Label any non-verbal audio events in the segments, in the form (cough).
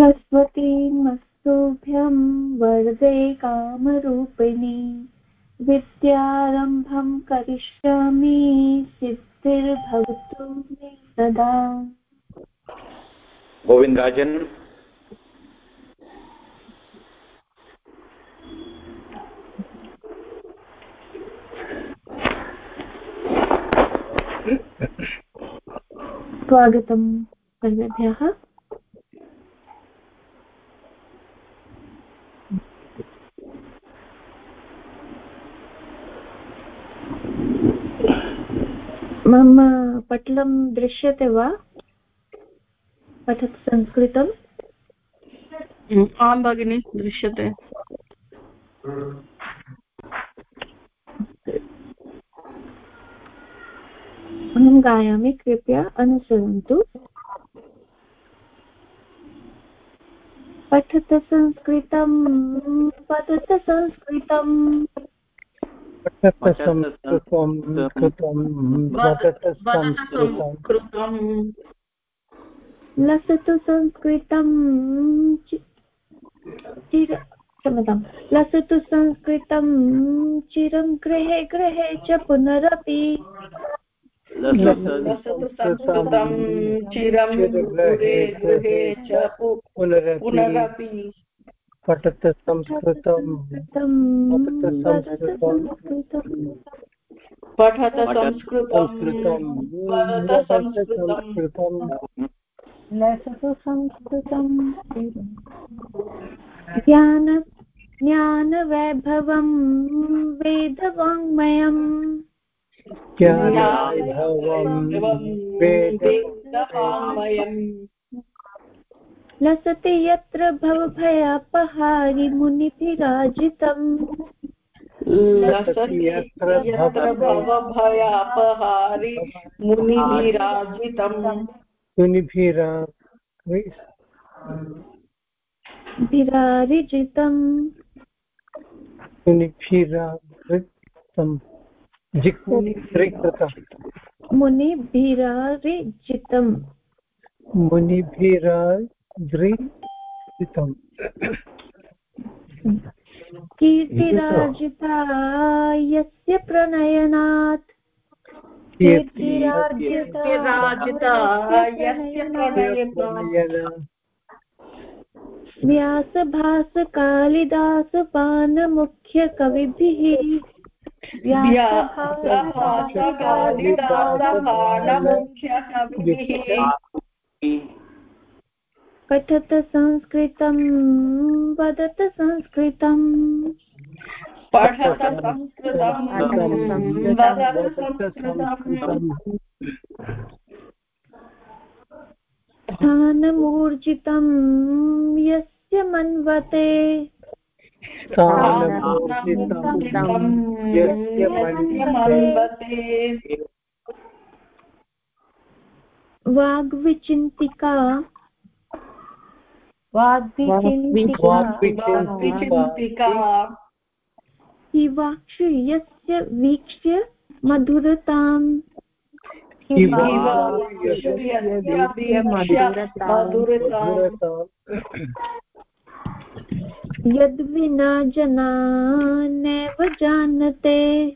सरस्वतीमस्तुभ्यं वरदे कामरूपिणी। विद्यारम्भं करिष्यामि सिद्धिर्भवतु मे सदा। गोविन्दराजन् स्वागतं सर्वेभ्यः। मम पटलं दृश्यते वा? पठत् संस्कृतम् आं भगिनि दृश्यते। अहं गायामि कृपया अनुसरन्तु। पठत संस्कृतं पठत संस्कृतम्। संस्कृतं लसतु संस्कृतं चिर क्षम्यतां। लसतु संस्कृतं चिरं गृहे गृहे च पुनरपि। चिरं गृहे गृहे च पुनरपि। पठत संस्कृतं पठत संस्कृतं संस्कृतं लसतु संस्कृतं ज्ञान ज्ञानवैभवं वेदवाङ्मयम्। वेदवाङ्मयम्। लसति यत्र भवभयापहारि मुनिभिराजितम्। लसति यत्र भवभयापहारि मुनिभिराजितम्। मुनिभिरा भिरारिजितम् मुनिभिराजितम्। जिक्कृतम् मुनिभिरारिजितम् प्रणयनात् कीर्तिराजिता राजिता यस्य प्रणयनात् व्यासभासकालिदासपानमुख्यकविभिः पठत संस्कृतं वदत संस्कृतम्। पठत संस्कृतं वदत संस्कृतम्। स्थानमूर्जितं यस्य मन्वते। वाग्विचिन्तिका वाग्विचिन्तिका हि वाक्षु यस्य वीक्ष्य मधुरताम्। यद्विना जना नैव जानते।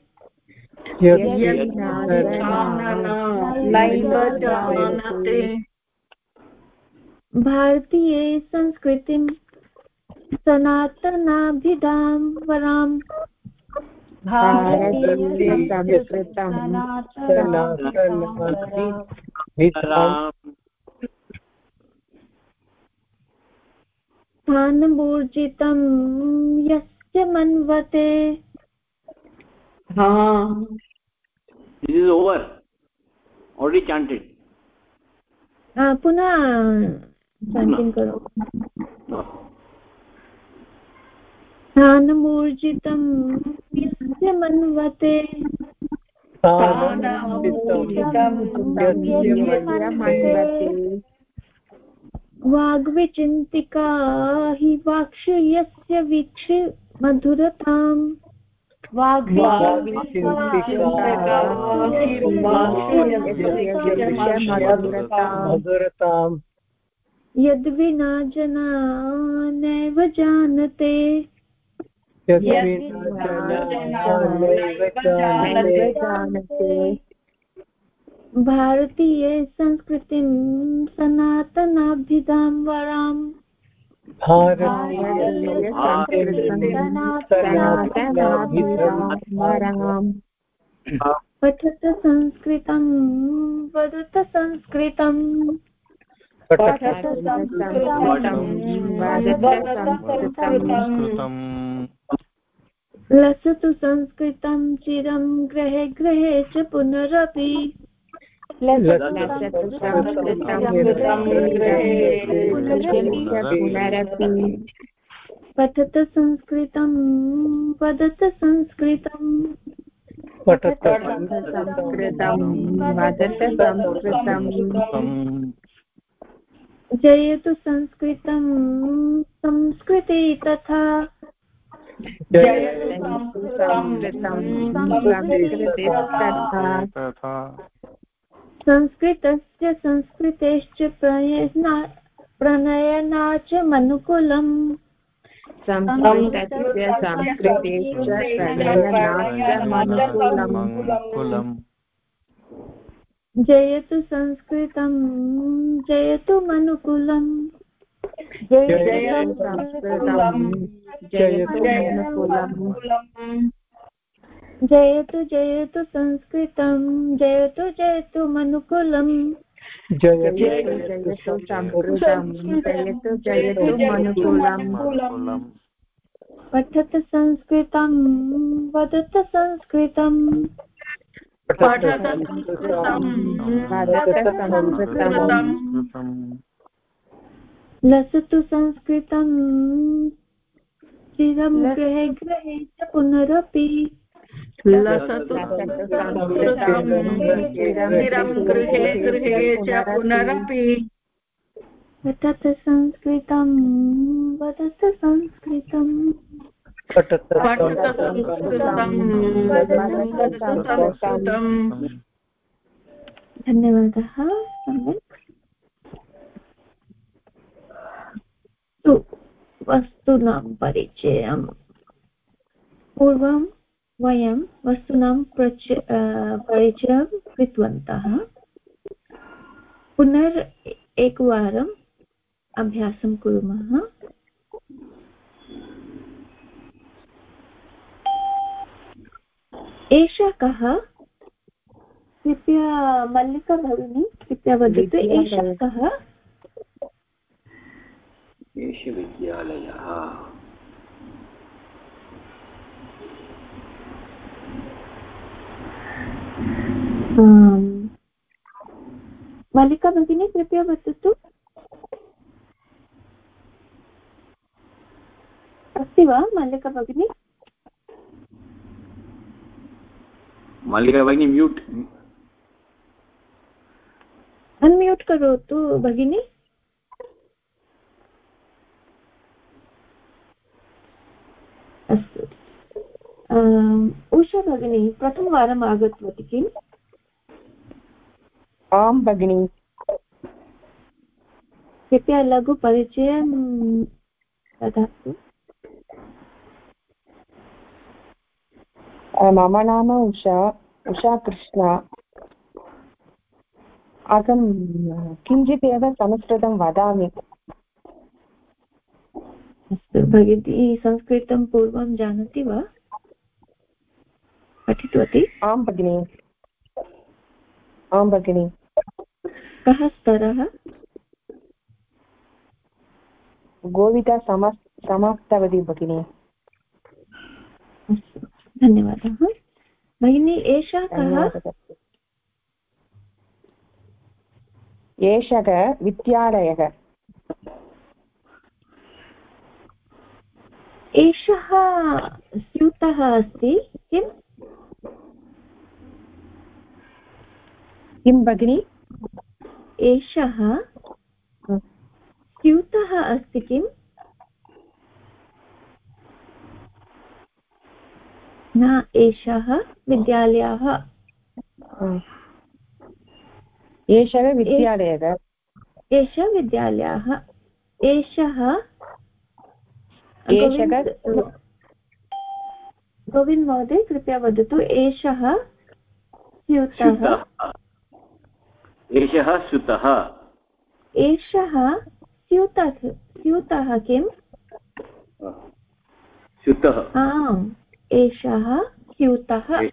नैव जानते। भारतीये संस्कृतिं सनातनाभिधां वराम्। स्थानमूर्जितं यस्य मन्वते। this is over. Already chanted. पुनः चाण्टिङ्ग् करो स्थानमूर्जितं यस्य मन्वते वाग्विचिन्तिका हि वाक्षु यस्य वीक्ष मधुरताम् मधुरताम् यद्विना जना नैव जानते। जानते भारतीये संस्कृतिं सनातनाभिधां वराम्। पठत संस्कृतं वदत संस्कृतम् पठत संस्कृतं वदत संस्कृतम् लसतु संस्कृतं चिरं गृहे गृहे च पुनरपि पठत संस्कृतं वदत संस्कृतम् पठत संस्कृतं वदत संस्कृतम् जयतु संस्कृतं संस्कृते तथा संस्कृतस्य संस्कृतेश्च प्रयना प्रणयना च मनुकुलम्। संस्कृतस्य संस्कृतेश्च संस्कृतं जयतु मनुकुलम्। जयतु संस्कृतं जयतु मनुकुलम्। जयतु जयतु संस्कृतं जयतु जयतु मनुकुलम् जयतु जयतु संस्कृतं जयतु जयतु मनुकुलम्। पठत संस्कृतं वदत संस्कृतम् पठत संस्कृतं वदत संस्कृतम् लसतु संस्कृतं चिरं गृहे गृहे च पुनरपि लसतु गृहे गृहे च पुनरपि वदत संस्कृतं वदत संस्कृतम्। धन्यवादः। वस्तूनां परिचयम् पूर्वं वयं वस्तूनां प्रच परिचयं कृतवन्तः पुनर् एकवारम् अभ्यासं कुर्मः एषः कः? कृपया मल्लिका भगिनी कृपया वदतु एषः कः? विश्वविद्यालयः। आम्। मल्लिका भगिनी कृपया वदतु। अस्ति वा मल्लिका भगिनी? मल्लिका भगिनी म्यूट् अन्म्यूट् करोतु भगिनी. अस्तु. आम्, उषा भगिनी प्रथमवारम् आगतवती किम्? आं भगिनि. कृपया लघुपरिचयं ददातु. मम नाम उषा. उषा कृष्णा। अहं किञ्चित् एव संस्कृतं वदामि। अस्तु भगिनी संस्कृतं पूर्वं जानाति वा? पठितवती? आं भगिनि। आं भगिनि। कः स्तरः? गोविता सम समाप्तवती भगिनि। धन्यवादः। भगिनी एषः कः? एषः विद्यालयः। एषः स्यूतः अस्ति। किम्? किं भगिनि? एषः स्यूतः अस्ति किम्? न एषः विद्यालयः। एषः विद्यालयः एषः विद्यालयः। एषः गोविन्द महोदय कृपया वदतु एषः स्यूतः? स्युतः। एषः स्युतः। एषः स्यूतः स्यूतः किम्? स्युतः। आम्। एषः स्यूतः।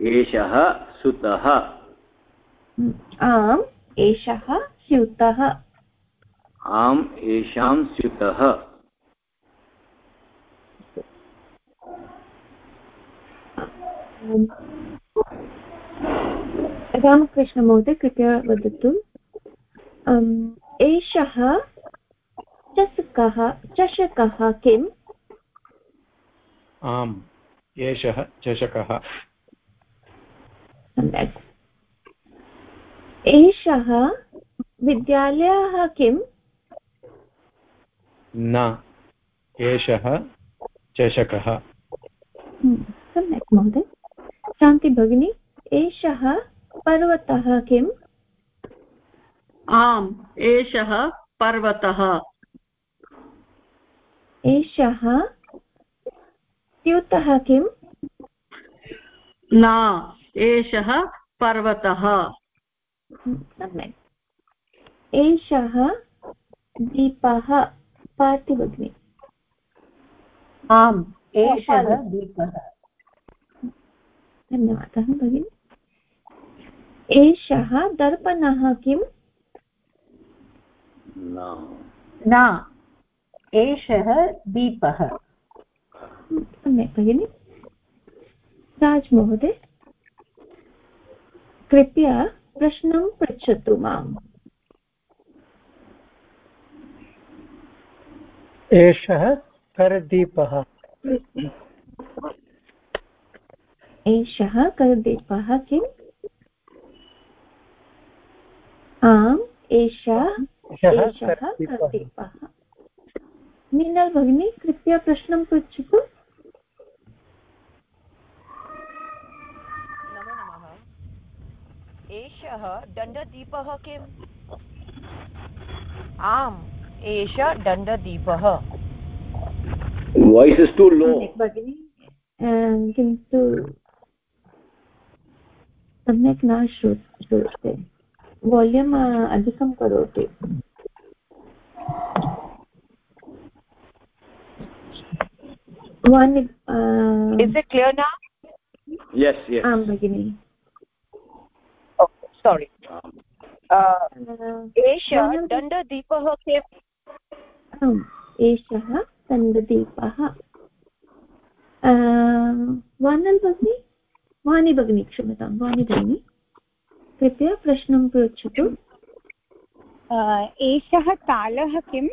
एषः सुतः। आम् एषः स्यूतः। आम् एषां स्युतः। रामकृष्णमहोदय कृपया वदतु। एषः चषकः चषकः किम्? आम् एषः चषकः। एषः विद्यालयः किम्? न एषः चषकः। हम्म, सम्यक् महोदय। शान्ति भगिनी एषः पर्वतः किम्? आम् एषः पर्वतः। एषः स्यूतः किम्? न एषः पर्वतः। सम्यक्। एषः दीपः पार्ति भगिनी आम् एषः दीपः। धन्यवादः भगिनि। एषः दर्पणः किम्? न एषः दीपः। सम्यक् भगिनि। राजमहोदय कृपया प्रश्नं पृच्छतु माम्। एषः करदीपः। एषः करदीपः किम्? आम् एषः एषः करदीपः। मीनल् भगिनी कृपया प्रश्नं पृच्छतु नमो नमः एषः दण्डदीपः किम्? आम् एष दण्डदीपः। वाय्स् इस् टु लो भगिनि। किन्तु सम्यक् न श्रू श्रूयते। वाल्यूम् अधिकं करोति। इस् इट् क्लियर् ना यस् यस् आं भगिनि। सारी एष दण्डदीपः किम् आम् एषः दण्डदीपः वानल् भगिनि वाणि भगिनी क्षम्यतां वाणि भगिनी कृपया प्रश्नं पृच्छतु एषः तालः किम्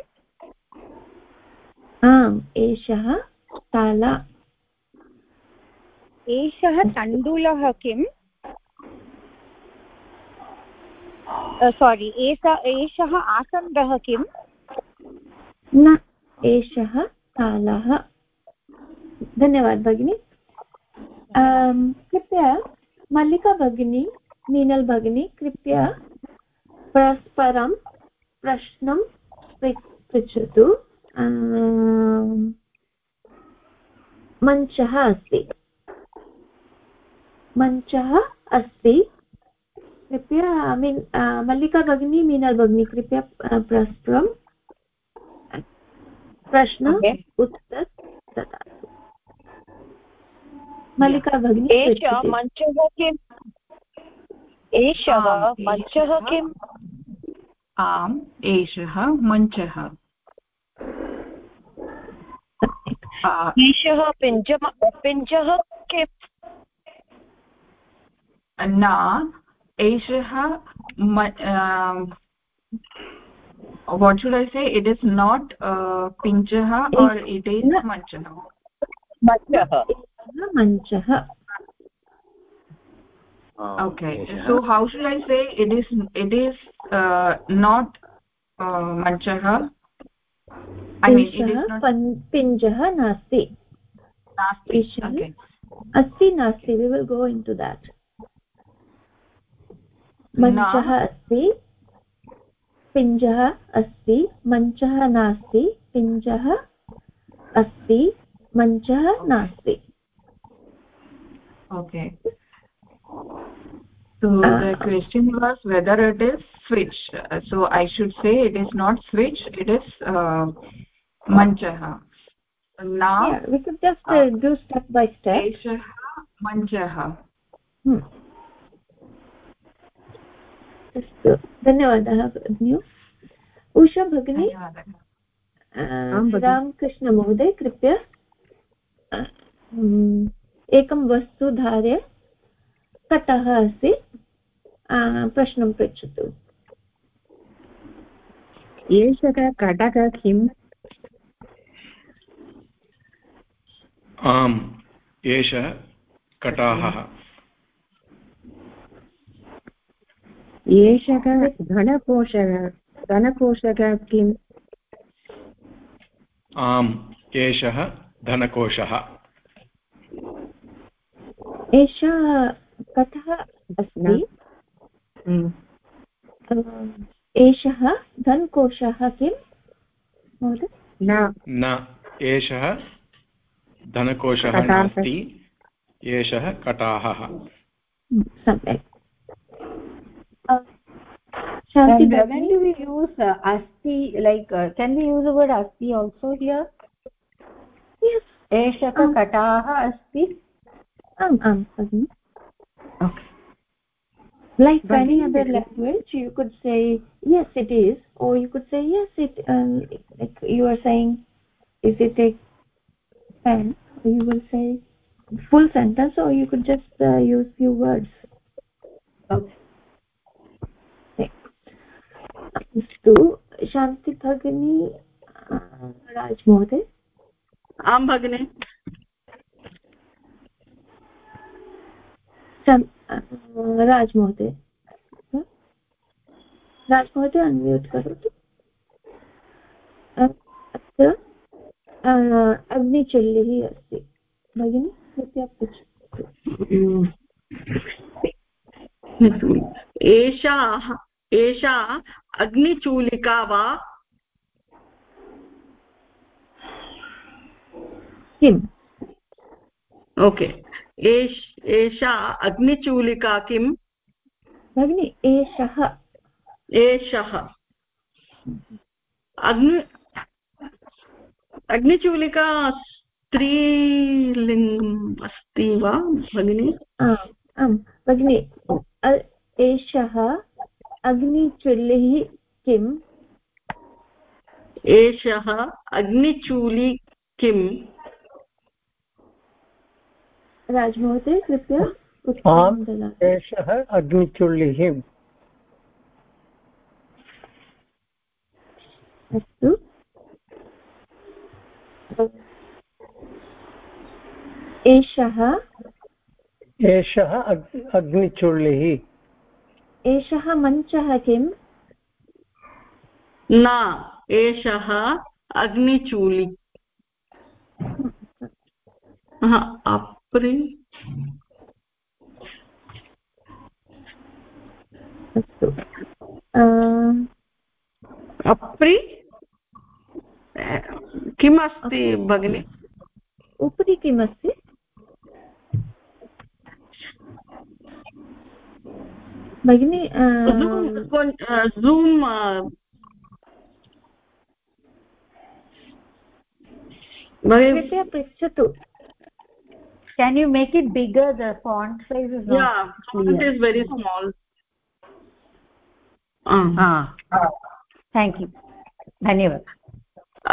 आम् एषः ताला एषः तण्डुलः किम् सोरि एष एषः आसन्दः किम्? न एषः तालः। धन्यवादः भगिनि। अं, कृपया मल्लिका भगिनी मीनल् भगिनी कृपया परस्परं प्रश्नं पृच्छतु। अं, मञ्चः अस्ति। मञ्चः अस्ति। कृपया मीन् मल्लिका भगिनी मीनल् भगिनी कृपया परस्परं प्रश्न उत्तर ददातु मल्लिका भगिनी एष। मञ्चः किम् एषः मञ्चः किम् आम् एषः मञ्चः एषः पिञ्जम पिञ्जः किम् न एषः um, what should i say? It is not uh, or it is manchah manchah manchah um, okay so how should i say? It is it is uh, not uh, manchah i mean it is not pinchah nasti. Nasti. Okay. Asti nasti. We will go into that. मञ्चः अस्ति पिञ्जः अस्ति मञ्चः नास्ति पिञ्जः अस्ति मञ्चः नास्ति okay so uh, the question was whether it is switch uh, so i should say it is not switch it is uh, manchah now yeah, we could just uh, do step by step एषः मञ्चः अस्तु। धन्यवादः भगिनी उषा भगिनी? रामकृष्णमहोदय कृपया। एकं वस्तु धार्य कटः अस्ति। प्रश्नं पृच्छतु। एषः कटकः किम्? आम् एषः कटाहः। एषः धनकोशः धनकोशः किम्? आम् एषः धनकोशः एषः कथः अस्ति? एषः धनकोशः किं न। एषः धनकोशः नास्ति एषः कटाहः सम्यक्। Shanti, when do we use uh, asti, like, uh, can we use the word asti also here? Yes. Eshaka um. kataha asti? Um, um, um. Okay. Like but any other language, you could say, yes, it is, or you could say, yes, it, um, like you are saying, is it a pen? You will say full sentence, or you could just uh, use few words. Okay अस्तु शान्ति भगिनी राज महोदय आं भगिनि। राज महोदय राज महोदय unmute करोतु। अत्र अग्निचुल्लिः अस्ति। भगिनि कृपया पृच्छतु एषा एषा अग्निचूलिका वा किम्? ओके एष एषा अग्निचूलिका किम्? भगिनि एषः। एषः। अग्नि अग्निचूलिका स्त्रीलिङ्गम् अस्ति वा भगिनि? आम् आम् भगिनि। एषः अग्निचुल्लिः किम्? एषः अग्निचूली किम्? राजमहोदय कृपया आम् एषः अग्निचुल्लिः अस्तु। एषः एषः अग्निचुल्लिः एषः मञ्चः किम्? न एषः अग्निचूलि अप्रि अस्तु। अप्रि? किम् अस्ति भगिनि? उपरि किमस्ति? भगिनि जूम् कृपया पृच्छतु can you make it bigger the font size is not yeah font is very small ah ah thank you धन्यवाद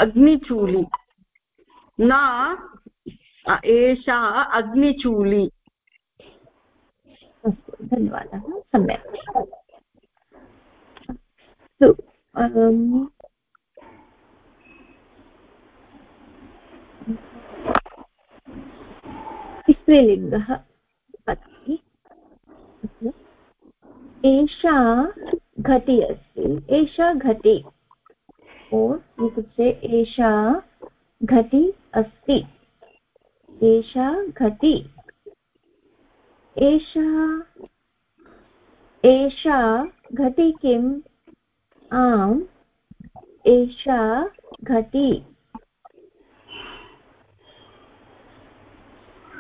अग्निचूलि न एषा अग्निचूलि अस्तु, धन्यवादः। सम्यक्। अस्तु स्त्रीलिङ्गः अस्ति एषा घटी अस्ति। एषा घटी। ओर् इत्युक्ते एषा घटी अस्ति। एषा घटी। एषा एषा घटी किम्? आम्, एषा घटी।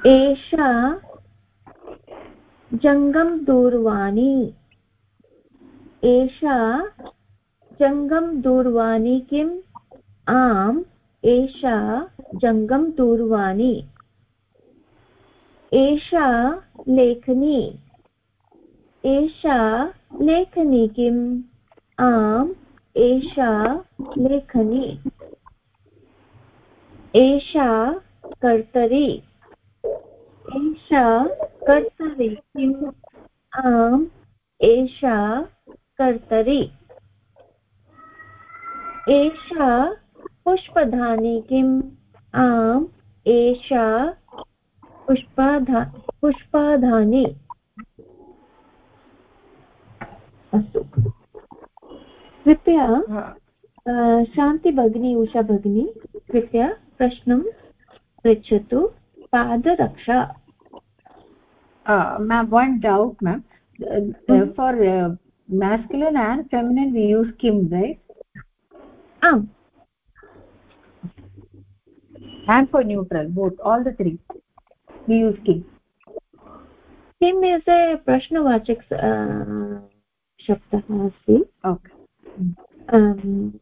एषा जङ्गम दूरवाणी। एषा जङ्गम दूरवाणी किम्? आम्, एषा जङ्गम दूरवाणी। एषा लेखनी। एषा लेखनी किम्? आम्, एषा लेखनी। एषा कर्तरी। एषा कर्तरी किम्? आम्, एषा कर्तरी। एषा पुष्पधानी किम्? आम्, एषा पुष्पाधा पुष्पाधानि। अस्तु। कृपया शान्तिभगिनी उषाभगिनी कृपया प्रश्नं पृच्छतु। पादरक्षा। Ma'am one doubt ma'am for masculine and feminine we use किं रैट् आम्। And for neutral both all the we use kim kim is a prashnavachak uh, shabdah asti okay um,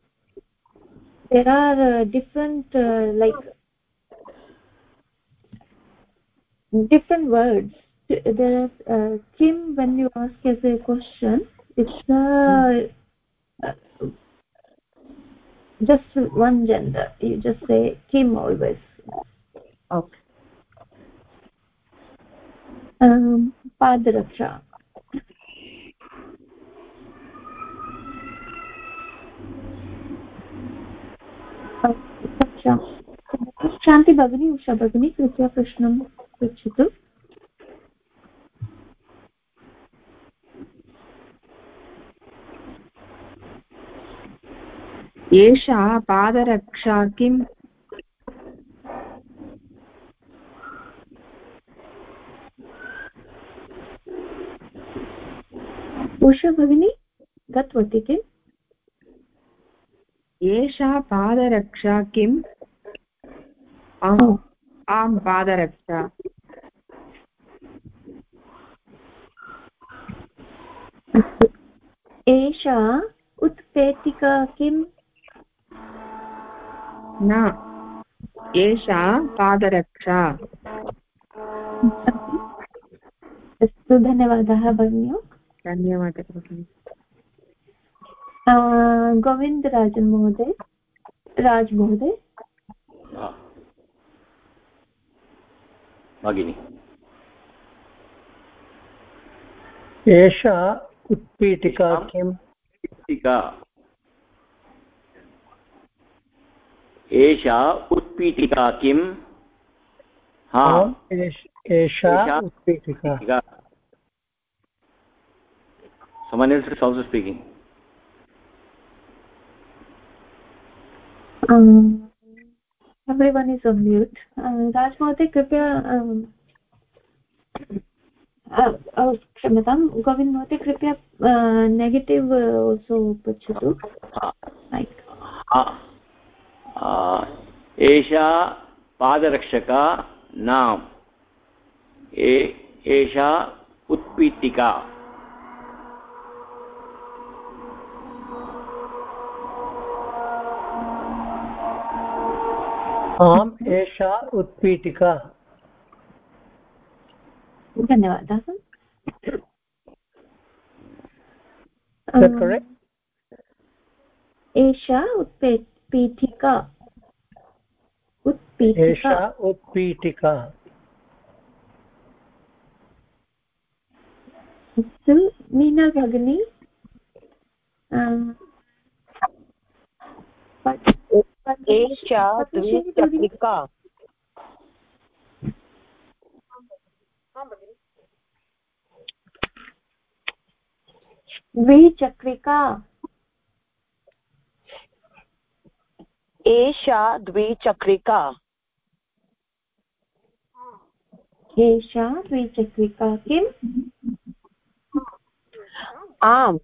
there are uh, different uh, like different words. There is uh, kim when you ask as a question it's uh, uh, just one gender. You just say kim always. Okay. Um padaraksha Shanti भगिनी उषा भगिनी कृपया प्रश्नं पृच्छतु. एषा पादरक्षा किम् उषा भगिनी गतवती किम्? एषा पादरक्षा किम्? आम् आम्। पादरक्षा। एषा उत्पेटिका किम्? न एषा पादरक्षा। अस्तु धन्यवादः भगिन्यो। धन्यवादः। भगिनि गोविन्दराजन् महोदय राज महोदय। हा। भगिनि। एषा उत्पीठिका किम्? उत्पीठिका। एषा उत्पीठिका किम्? हा। एषा उत्पीठिका। Someone else is also speaking. Everyone is on mute. Raj महोदय कृपया um, uh, uh, क्षम्यतां गोविन्द महोदय कृपया नेगेटिव् आल्सो पृच्छतु एषा पादरक्षका नाम. एषा उत्पीठिका. आम् एषा उत्पीठिका। धन्यवादः? एषा उत्पे उत्पीठिका। एषा उत्पीठिका। अस्तु मीना भगिनी। एषा द्विचक्रिका द्विचक्रिका एषा द्विचक्रिका एषा द्विचक्रिका किम्? आम्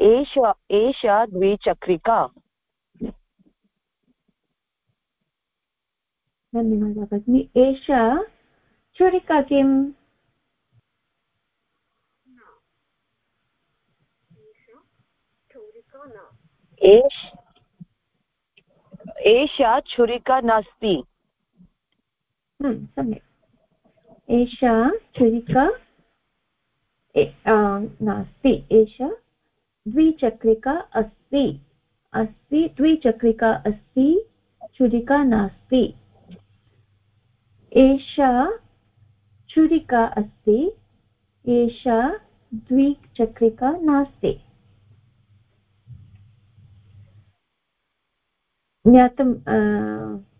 एष एषा द्विचक्रिका धन्यवादः भगिनि एषा छुरिका किम्? एष छुरिका नास्ति। हम्म, सम्यक्। एषा छुरिका नास्ति। एषा द्विचक्रिका अस्ति। अस्ति द्विचक्रिका अस्ति छुरिका नास्ति। एषा छुरिका अस्ति एषा द्विचक्रिका नास्ति। ज्ञातं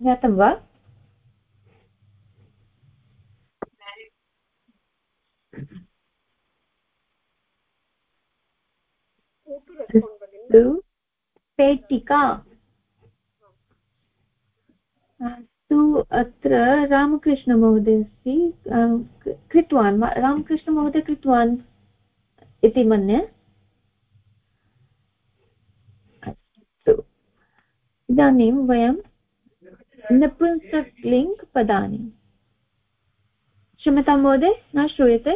ज्ञातं वा? पेटिका। अस्तु अत्र रामकृष्णमहोदय अस्ति कृतवान्। रामकृष्णमहोदय कृतवान् इति मन्ये? अस्तु। इदानीं वयं नपुंसकलिङ्ग् पदानि। क्षम्यतां महोदय, न श्रूयते?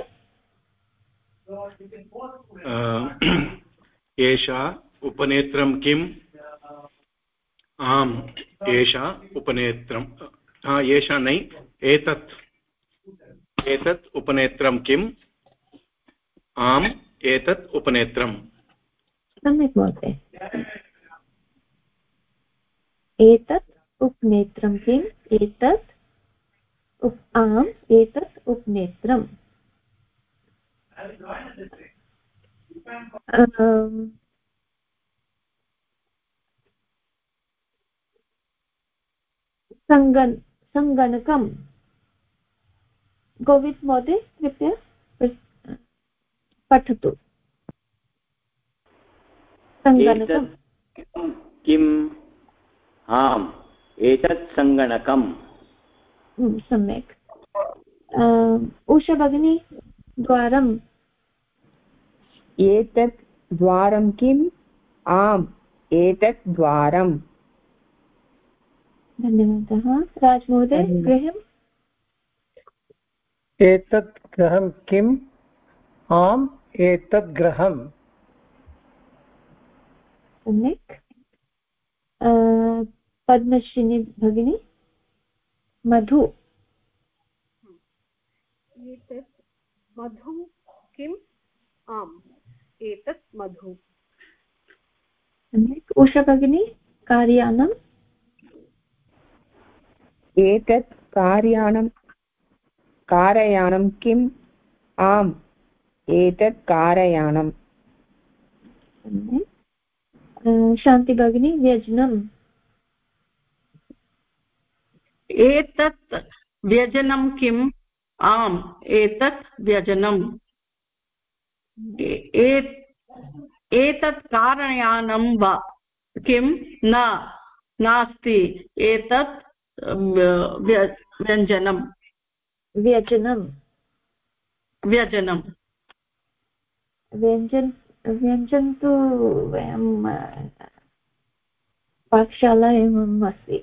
(clears throat) एषा उपनेत्रं किम्? आम्, एषा उपनेत्रं एषा नै, एतत् एतत् उपनेत्रं किम्? आम्, एतत् उपनेत्रम्। सम्यक् महोदय। एतत् उपनेत्रं किम्? एतत् आम्, एतत् उपनेत्रम्। सङ्गन् सङ्गणकं गोवित् महोदय कृपया पठतु। किम्? आम् एतत् सङ्गणकम् सम्यक्। उषा भगिनी द्वारम्। एतत् द्वारं किम्? आम् एतत् द्वारम्। धन्यवादः। राजमहोदय गृहम्? एतत् गृहं किम्? आम् एतत् गृहम्। सम्यक्। पद्मश्रिनी भगिनी मधु। एतत् मधु किम्? आम् एतत् मधु। सम्यक्। उषा भगिनी कार्यानम्? एतत् कार्यानं कारयानं किम्? आम् एतत् कारयानम्। शान्ति भगिनी व्यजनम्। एतत् व्यजनं किम्? आम् एतत् व्यजनम्। एतत् कारयानं वा किं न नास्ति। एतत् व्यञ्जनं व्यजनं व्यजनं व्यञ्जन व्यञ्जन तु वयं पाकशालायाम् अस्ति।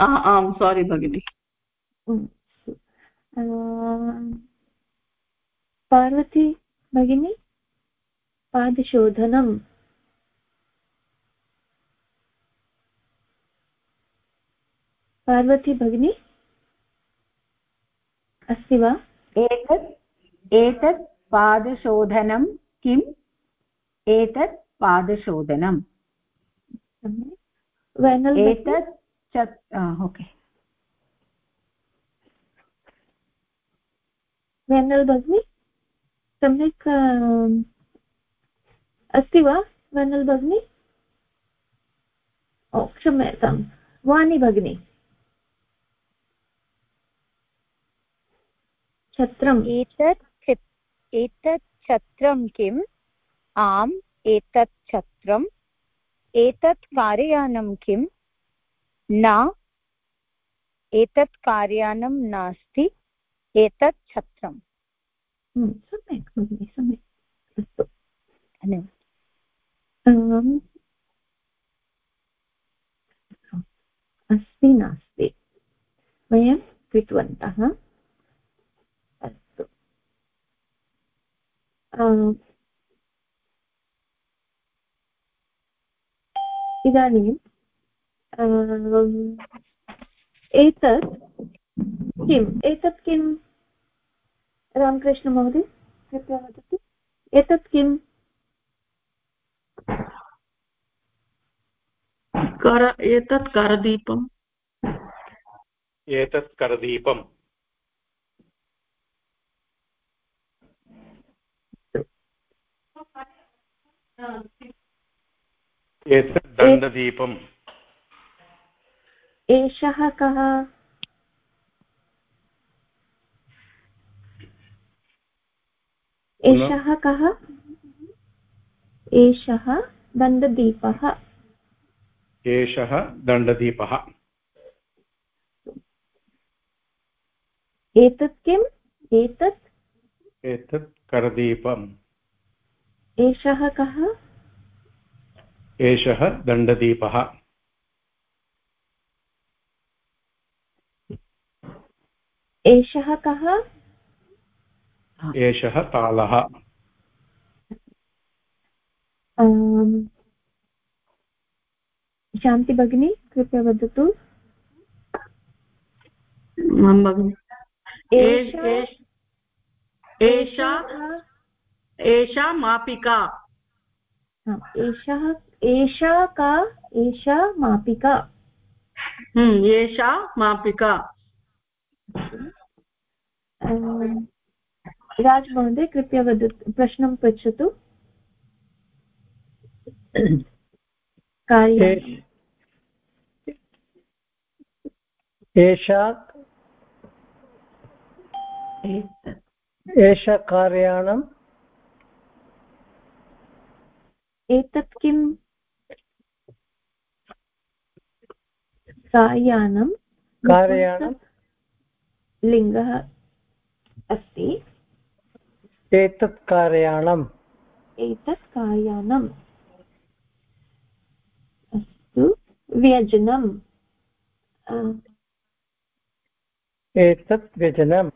आम् सारि भगिनि। पार्वती भगिनी पादशोधनम्। पार्वती भगिनी? अस्ति वा? एतत् एतत् पादशोधनं किम्? एतत् पादशोधनम्। एतत् ओके। वेनल् भगिनी? सम्यक् अस्ति वा वेनल् भगिनी? ओ क्षम्यतां वाणी भगिनी? छत्रम्। एतत् एतत् छत्रं किम्? आम् एतत् छत्रम् एतत् कार्यानं किम्? न। एतत् कार्यानं नास्ति। एतत् छत्रम्। सम्यक् भगिनि सम्यक्। अस्तु। धन्यवादः। अस्ति नास्ति। वयं कृतवन्तः। इदानीं एतत् किम्? एतत् किं? रामकृष्णमहोदय कृपया वदतु। एतत् किम्? कर एतत् करदीपम्। एतत् करदीपम्। एतत् दण्डदीपम्। एषः कः? एषः कः? एषः दण्डदीपः। एषः दण्डदीपः। एतत् किम्? एतत्? एतत् करदीपम्। एषः कः? एषः दण्डदीपः। एषः कः? एषः तालः। शान्ति भगिनी कृपया वदतु। एषा एषा मापिका। एषः एषा का एषा मापिका। हम्म, एषा मापिका। राज महोदय कृपया वदतु प्रश्नं पृच्छतु। कार्य। एषा एषा कार्याणम् एतत् किम् कार्यानं कार्यानं? लिङ्गः अस्ति। एतत् कार्याणम् एतत् कार्यानम् अस्तु व्यजनम्। एतत् व्यजनम्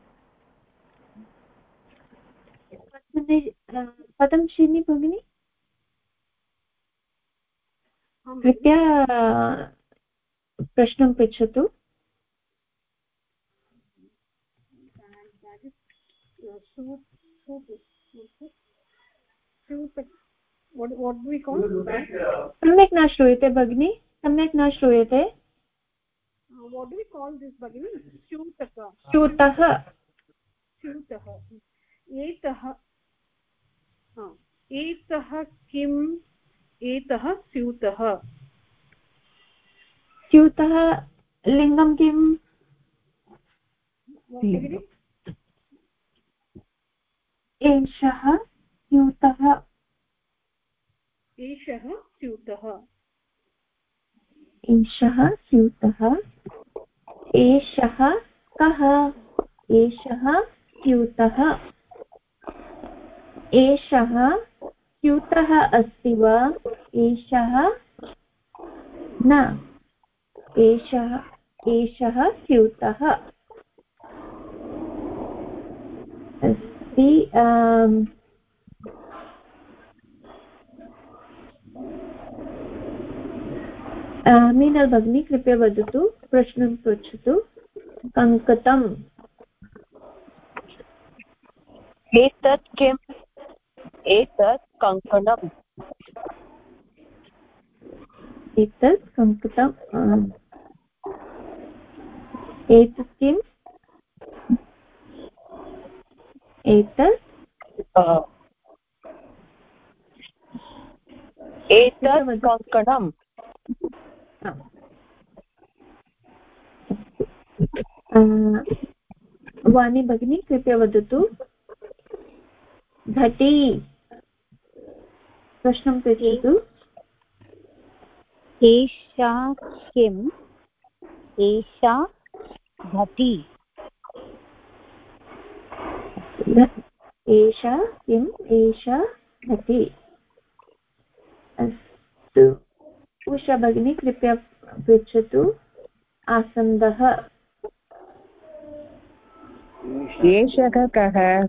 पदं श्रीनि भगिनि? कृपया प्रश्नं पृच्छतु। सम्यक् न श्रूयते भगिनि, सम्यक् न श्रूयते। स्यूतः स्यूतः एतः एतः किम्? एतः स्यूतः। स्यूतः लिङ्गं किम्? एषः स्यूतः। एषः स्यूतः। एषः स्यूतः। एषः कः? एषः स्यूतः। एषः स्यूतः अस्ति वा? एषः? न। एषः एषः स्यूतः अस्ति मीनल् भगिनी, कृपया वदतु, प्रश्नं पृच्छतु। कङ्कतम्। एतत् किम्? एतत् कङ्कणम् एतत् कङ्कतम् एतत् किम्। एतत् एतत् कङ्कणम् वाणी भगिनी कृपया वदतु घटी। प्रश्नं पृच्छतु। एषा किम्? एषा घटी। एषा किम्? एषा घटी। अस्तु। उषा भगिनी कृपया पृच्छतु। आसन्दः। एषः कः?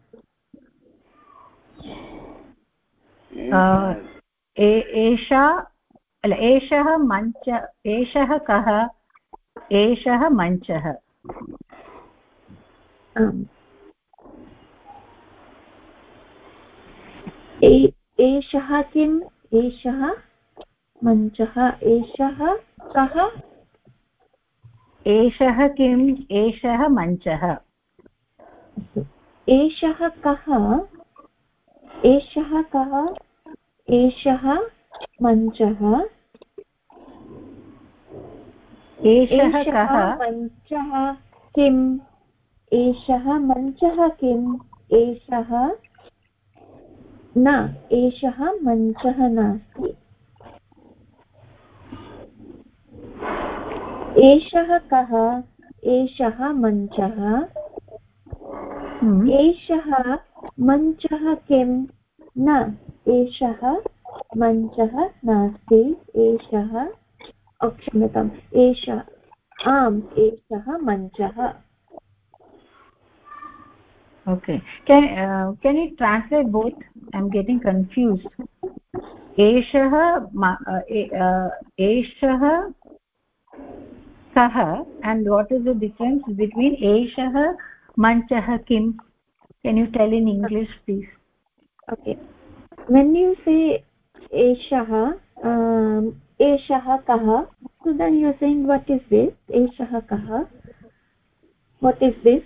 एषा एषः मञ्च एषः कः? एषः मञ्चः। एषः किम्? एषः मञ्चः। एषः कः? एषः किम्? एषः मञ्चः। एषः कः? एषः कः? एषः मञ्चः? एषः कः? मञ्चः किम्? एषः मञ्चः किम्? एषः न एषः मञ्चः नास्ति। एषः कः? एषः मञ्चः। हम्म, एषः मञ्चः किम् न एषः मञ्चः नास्ति एषः ओ, क्षम्यताम् एषः आम् एषः मञ्चः okay can uh, can you translate both i'm getting confused एषः म- अ, ए- अ, एषः कः and what is the difference between एषः मञ्चः किम् Can you tell in english please okay when you say eshah um eshah kah so then you are saying what is this eshah kah what is this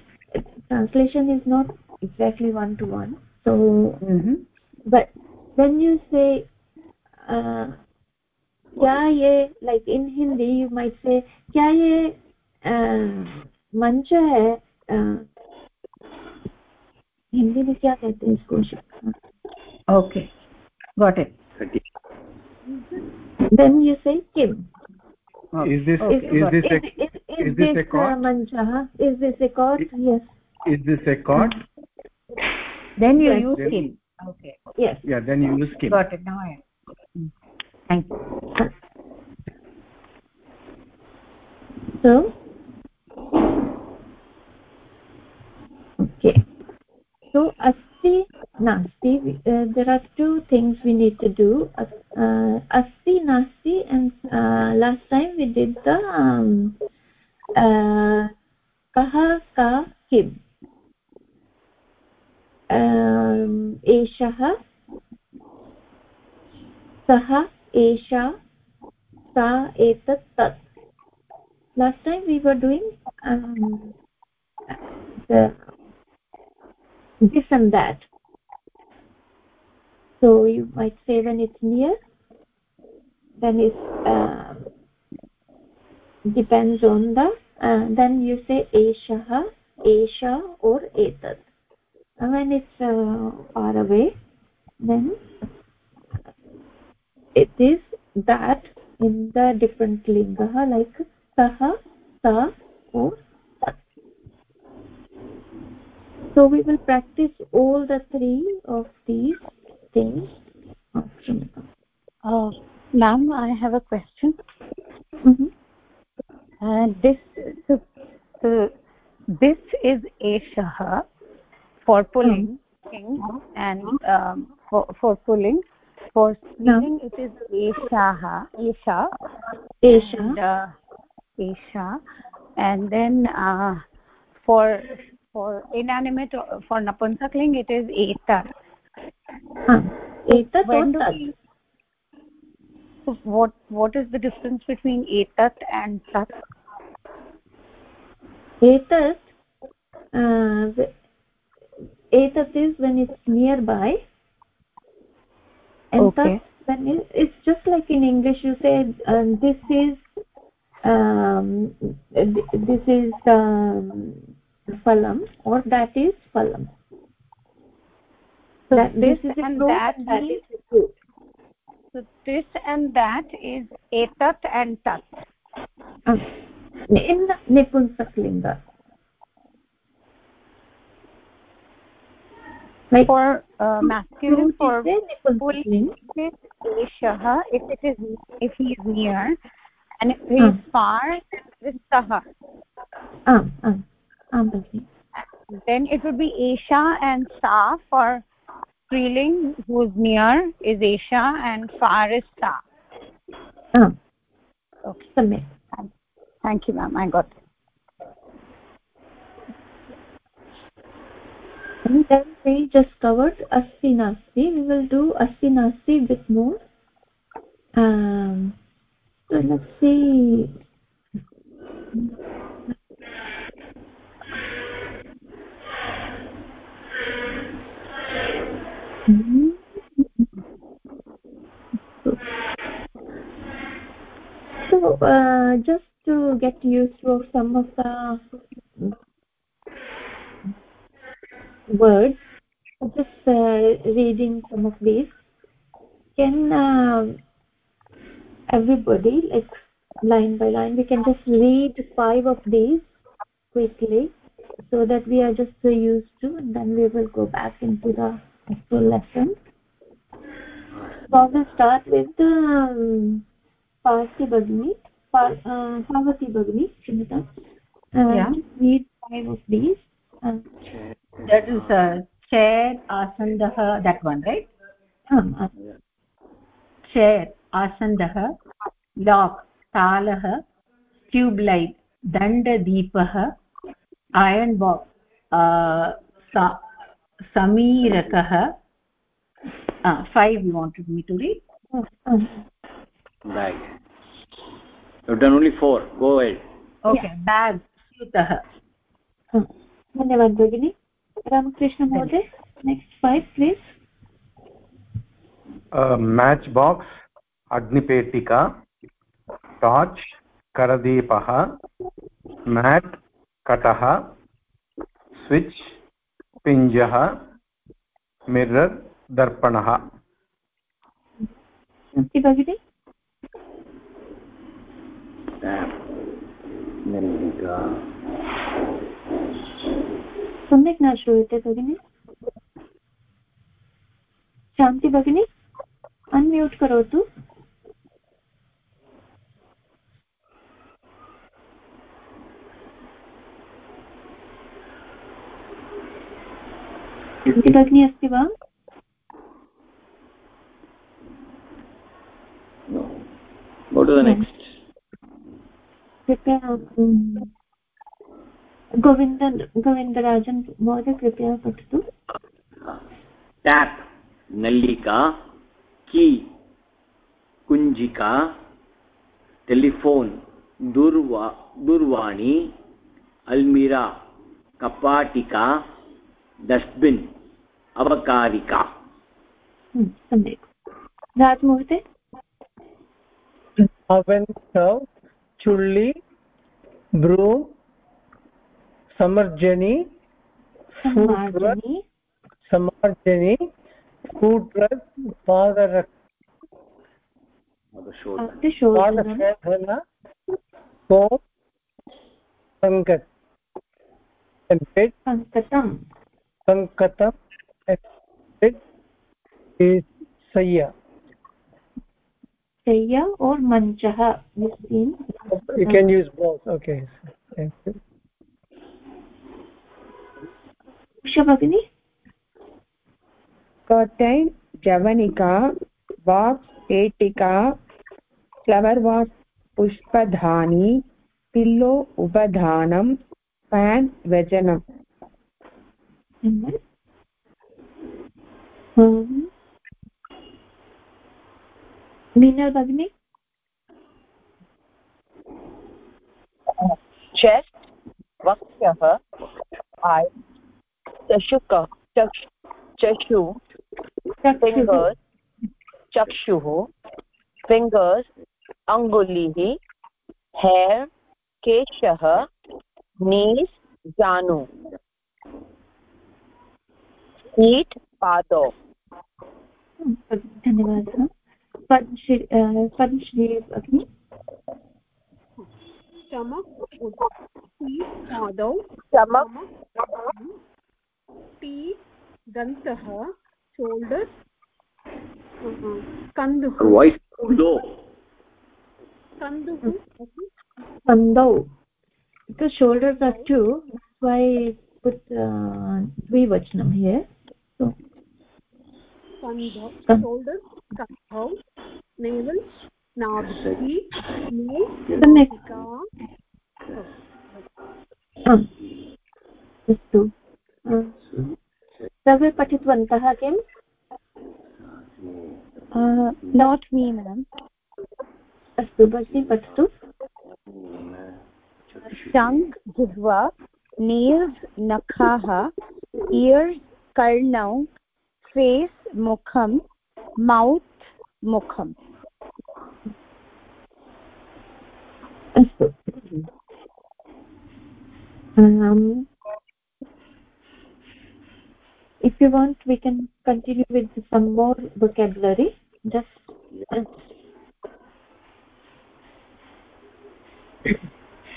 translation is not exactly one to one so mm-hmm. but when you say uh, kya ye like in hindi you might say kya ye uh, मंच है uh, Hindi में क्या कहते हैं इसको okay got it then you say kim is this Okay, is got this a is, is, is, is this a uh, cot? manchah is this a cot yes is this a cot then you Yes. use Then- kim okay yes yeah then you use skin got it now i mm. thank you so so asti nasti uh, there are two things we need to do uh, asti nasti and uh, last time we did the um, uh, kaha ka kim um, एषः सः एषा सा एतत् तत् last time we were doing um, the this and that. So you might say when it's near then it uh, depends on the uh, then you say eshah esha or etat and when it's uh, far away then it is that in the different linga like sah sa or tat so we will practice all the three of these things. Oh, uh, ma'am i have a question. Mhm. uh, this so, so this is eshah for pulling king and um, for, for pulling. For stealing it is eshaha esha esha and uh, esha and then uh, for for inanimate for napunsakling it is etat Ah, etat or when tat we what what is the difference between etat and tat etat uh, etat is when it's nearby. And Okay. tat then it, it's just like in english you say um, this is um, this is um, phalam or that is phalam. So that, this, this is and that that means is fruit so this and that is etat and tat. Uh, in nipunsaklinga like for uh, masculine for fruit is a pulling nipunsakling is eshah if it is if he is near and if he Ah. is far then it is saha. Um um um Bhagini. then it would be esha and sa for striling who is near is esha and far is sa um okay सम्यक् thank you ma'am i got it. and then we just covered asti nasti we will do asti nasti a bit more um so let's see so uh, just to get used to some of the words just uh, reading some of these. Can uh, everybody like line by line we can just read five of these quickly so that we are just so used to and then we will go back into the actual lesson. So I will start with the um, पार्थि भगिनी पार्वती भगिनी क्षम्यतां। Chair आसन्दः that one right chair आसन्दः lock तालः tube दण्डदीपः iron बाक् समीरकः five you wanted me to read bag you've done only four. Go ahead okay bag स्यूतः धन्यवाद भगिनि रामकृष्ण महोदय next five please match box अग्निपेटिका टार्च् करदीपः मेट् कटः स्विच् पिञ्जः मिरर् दर्पणः भगिनि नन्दिका सम्यक् न श्रूयते भगिनि। शान्ति भगिनि अन्म्यूट् करोतु भगिनी अस्ति वा go to कृपया गोविन्द गोविन्दराजन् महोदय कृपया पठतु। ट्याप् नल्लिका की कुञ्जिका टेलिफोन् दूरवा दूरवाणी अल्मीरा कपाटिका डस्ट्बिन् अवकारिका। हम्म, सम्यक्। राजमहोदय? Truck सम्मार्जनी samarjani food truck padaraka पादशोधनं bed सङ्कतं और मञ्चः this means you can use both. Okay. Thank you. भगिनी कर्टैन् जवनिका बाक्स् पेटिका फ्लवर् वास् पुष्पधानी पिल्लो उपधानं फेन् व्यजनम्। हम्म। मीनल भगिनी चेस्ट् वक्ष्यः ऐ चषुक चक् चषु चक्षुः फिङ्गर्स् चक्षुः फिङ्गर्स् अङ्गुलिः हेर् केशः नीस् जानु ईट् पादौ धन्यवादः पद्मश्री पद्मश्री भगिनि चमक् पादौ चमक् टी दन्तः शोल्डर् कन्दुः कन्दुः kandau because shoulders are two that's why I put uh, dvivachanam here so कन्धौ कन्धौ नेवल् नाभि अस्तु सर्वे पठितवन्तः किम् नाट् मी मेम् अस्तु भगिनी पठतु टङ्ग् जिह्वा नेल्स् नखाः इयर्स् कर्णौ फेस् मुखं मौत् मुखम् अस्तु um, if you want we can continue with some more vocabulary just uh,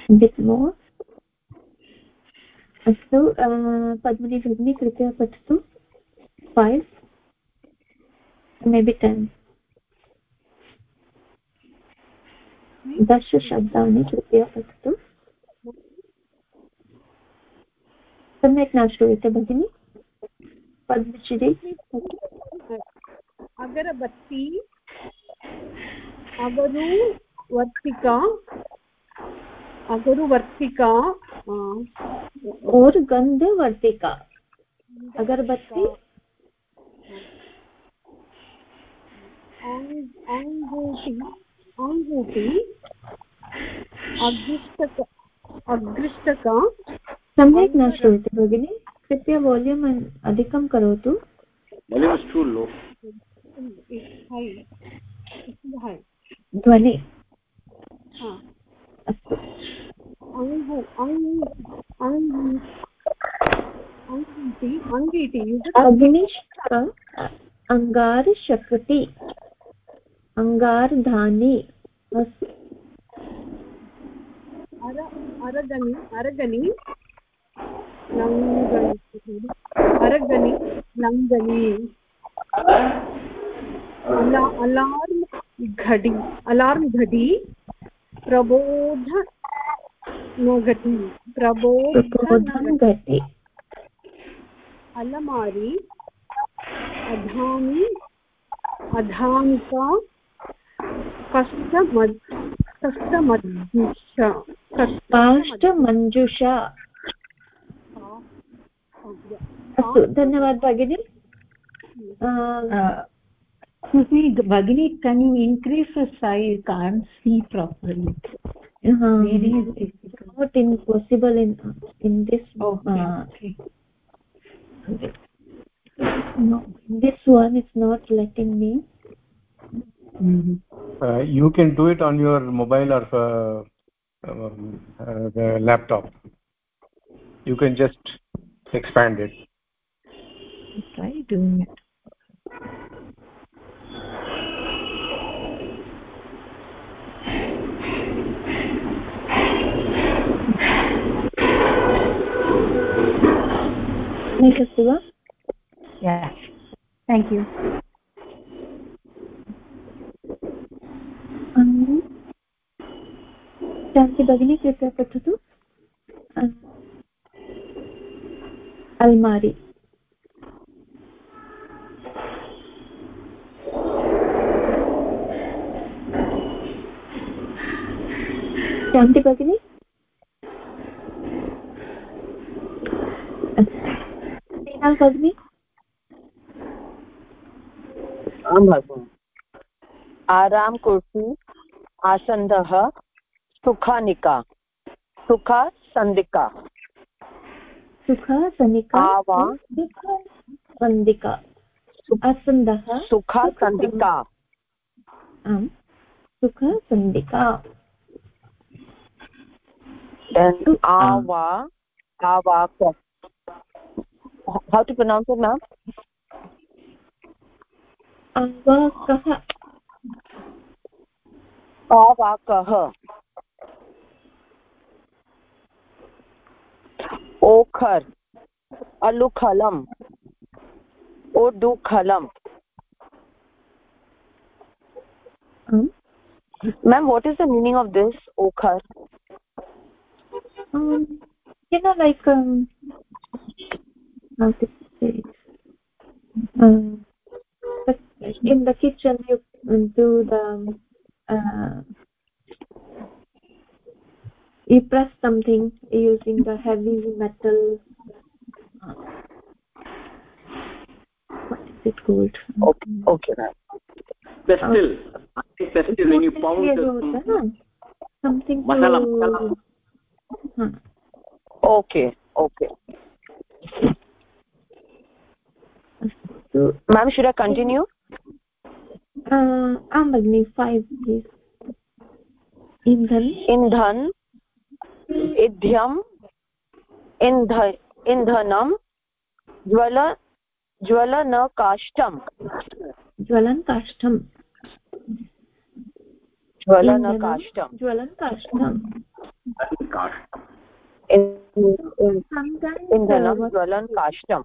bit more अस्तु पद्मिनी भगिनी कृपया पठतु फैव् मे बि टेन् दशशब्दानि कृपया पठतु सम्यक् न श्रूयते भगिनि पद्मश्री अगरबत्ती अगरुवर्तिका अगरुवर्तिका और गन्धवर्तिका अगरबत्ती अङ्गूटी अङ्गूटी अग्रिष्टक अग्रिष्टका सम्यक् न श्रूयते भगिनि कृपया वाल्यूम् अधिकं करोतु। वाल्यूम् इस् टु लो ध्वनि। अस्तु। अङ्गु अङ्गु अङ्गीति अङ्गारशक्ति अङ्गारधानि अरगनि अरगनि अरगनि लङ्गनि अला अलार्म् घटि अलार्म् घटि प्रबोध घटि। अलमारि अधानि अधानिका काष्ठमञ्जुषा अस्तु धन्यवादः भगिनी। भगिनी can you increase size can't see properly impossible in in this this one is not letting me Mm-hmm. uh, you can do it on your mobile or uh, um, uh, laptop. You can just expand it. I'll try doing it. Make us do Yes. thank you. Shanti भगिनी कृपया पठतु अलमारि शान्ति भगिनी मीना भगिनी आरां कुर्वन्तु आसन्दः सुखानिका सुखा सन्दिका सुख सनिका आवा सन्दिका आसन्दः सुखा सन्दिका आम्। how to pronounce it ma'am? अवाकः avakah ओखर अलुखलम ओडुखलम um, ma'am what is the meaning of this okhar um you know like um how to say it? um in the kitchen you do the uh, you press something using the heavy metal. What is it called? Okay okay pestle uh, pestle when you pound something masala to... masala huh. Hmm. okay okay. So ma'am should i continue? uh am bagni 5 please indhan indhan इध्यम् इन्ध इन्धनं ज्वल ज्वलनकाष्ठम् ज्वलन् काष्ठम् ज्वलनकाष्ठम् ज्वलन् काष्ठम् इन्धनं ज्वलनकाष्ठम्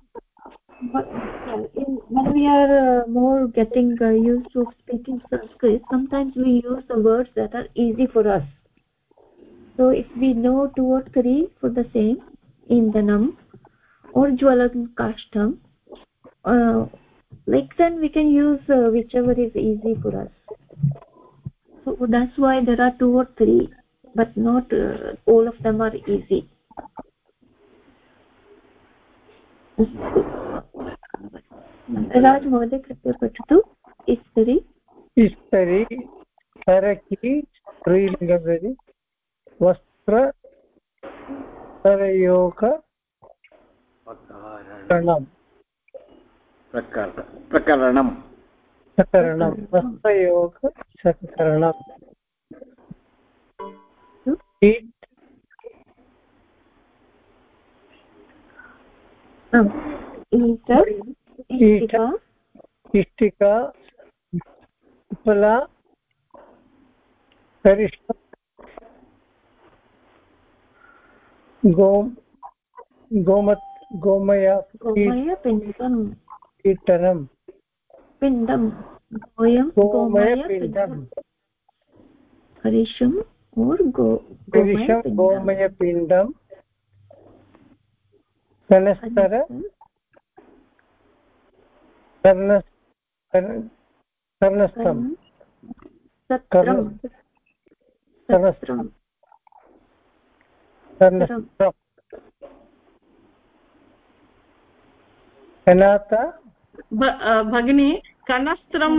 when we are uh, more getting uh, used to speaking sanskrit sometimes we use the words that are easy for us so if we know two or three for the same indhanam or jwalan kashtam uh, like then we can use uh, whichever is easy for us so that's why there are two or three but not uh, all of them are easy राज महोदय कृपया पठतु इस्तरि इस्तरि सरकी स्त्रीलिङ्गं यदि वस्त्र सरयोगकरणं प्रकरणं सकरणं वस्त्रयोगसकरणं इष्टिका इष्टिका। उपला। करिष्ठ। गोम गोमत् गोमय गोमय पिण्डं पिण्डं गोयं गोमयपिण्डं हरिशम् और गो हरिशं गोमयपिण्डं कनस्तर कर्णस्थं सत्रं सत्रं कर्णस्थं कनात भगिनी कनस्त्रं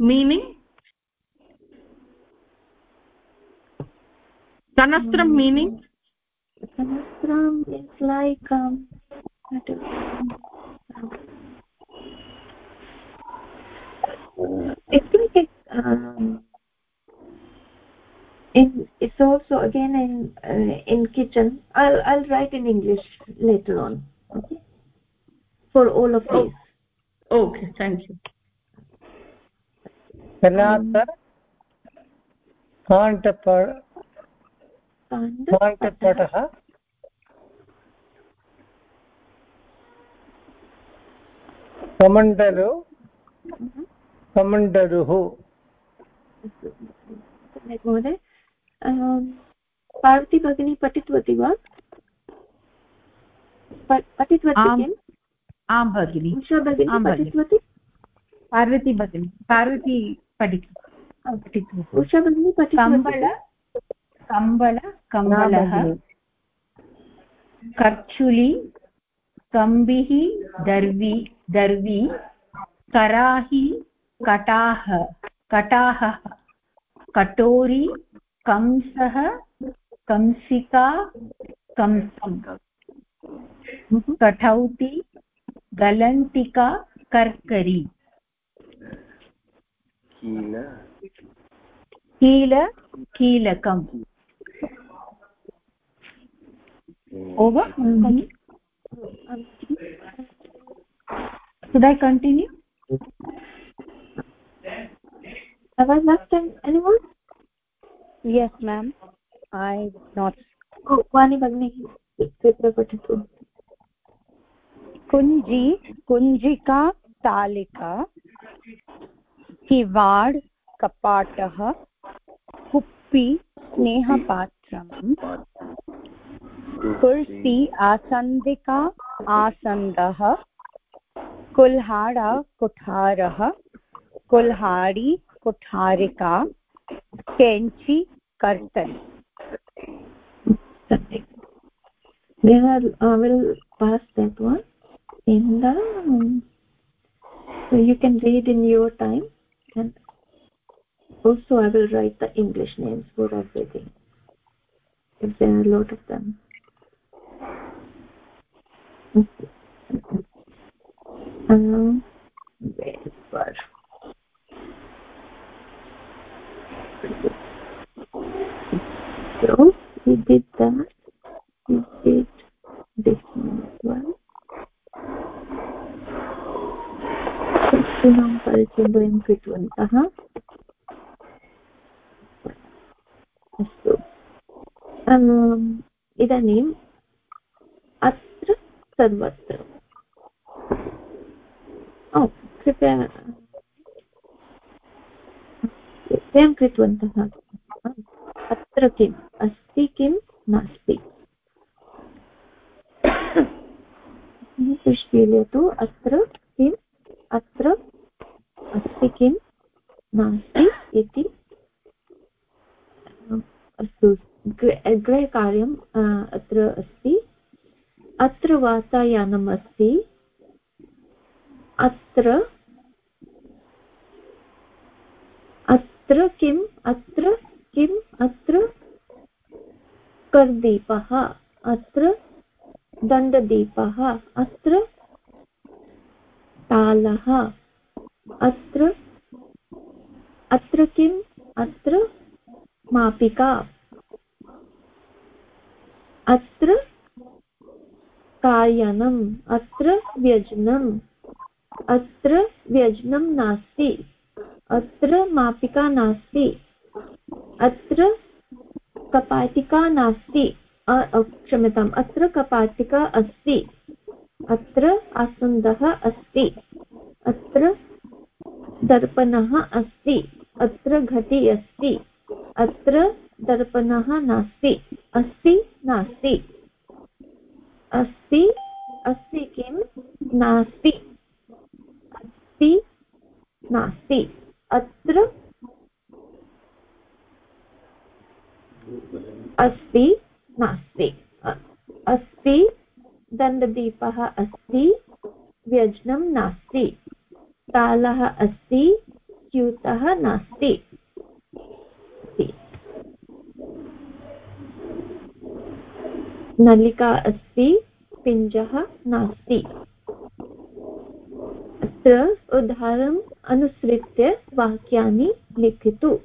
meaning kanastram meaning kanastram is like um it's like a, um, in it's also again in uh, in kitchen i'll i'll write in english later on okay for all of these okay thank you कनात काण्टपड काण्टपटः कमण्डलु कमण्डलुः सम्यक् महोदय पार्वती भगिनी पठितवती वा? पठितवती किम्? आं भगिनि। उषा भगिनी पठितवती? पार्वती भगिनी पार्वती उषा भगिनी कम्बल कम्बल कम्बलः। कर्चुलि कम्बिः दर्वी दर्वी कराहि कटाह कटाहः कटोरी कंसः कंसिका कंसं कठौती गलन्तिका कर्करी कील कीलकम् over should i continue have i left anyone yes, ma'am. I not oh vani bagni कृपया पठतु कुञ्जी कुञ्जिका तालिका, किवाड् कपाटः कुप्पी, स्नेहपात्रम् कुर्सी आसन्दिका आसन्दः कुल्हाड कुठारः कुल्हाडी, कुठारिका kenchi curtain. I will pass that one. In the so you can read in your time. And also i will write the english names for everything. If there are a lot of them. Okay. um, so we did that we did this one as well वस्तूनां परिचयं वयं कृतवन्तः अस्तु इदानीम् अत्र सर्वत्र कृपया वयं कृतवन्तः अत्र किम्? अस्ति किं नास्ति। परिशीलयतु अत्र किम्? अत्र अस्ति किं नास्ति इति। अस्तु गृहकार्यम् अत्र अस्ति। अत्र वातायानम् अस्ति। अत्र अत्र किम् अत्र किम्, अत्र कर्दीपः, अत्र दण्डदीपः, अत्र तालः, अत्र अत्र किम्, अत्र मापिका, अत्र कार्यानम् अत्र व्यजनम्, अत्र व्यजनं नास्ति। अत्र मापिका नास्ति। अत्र कपाटिका नास्ति। क्षम्यताम्, अत्र कपाटिका अस्ति। अत्र आसन्दः अस्ति। अत्र दर्पणः अस्ति। अत्र घटी अस्ति। अत्र दर्पणः नास्ति। अस्ति नास्ति। अस्ति अस्ति किं? नास्ति। अस्ति नास्ति अत्र अस्ति नास्ति अस्ति दण्डदीपः अस्ति, व्यजनं नास्ति। तालः अस्ति, स्यूतः नास्ति। नलिका अस्ति, पिञ्जः नास्ति। अत्र उदाहरणम् अनुसृत्य वाक्यानि लिखतु।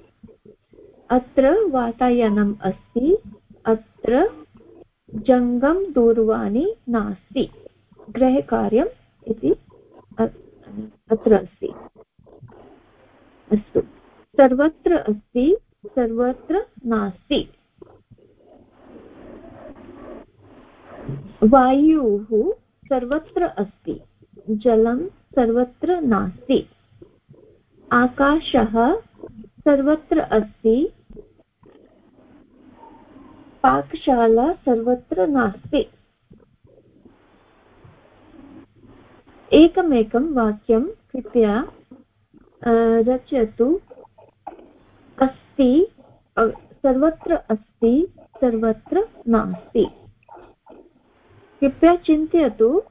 अत्र वातायनम् अस्ति, अत्र जङ्गम दूरवाणी नास्ति। गृहकार्यम् इति अत्र अस्ति। अस्तु। सर्वत्र अस्ति, सर्वत्र नास्ति। वायुः सर्वत्र अस्ति, जलं सर्वत्र नास्ति। आकाशः सर्वत्र अस्ति, पाकशाला सर्वत्र नास्ति। एकमेकं वाक्यं कृपया रचयतु। अस्ति सर्वत्र अस्ति, सर्वत्र नास्ति। कृपया चिन्तयतु।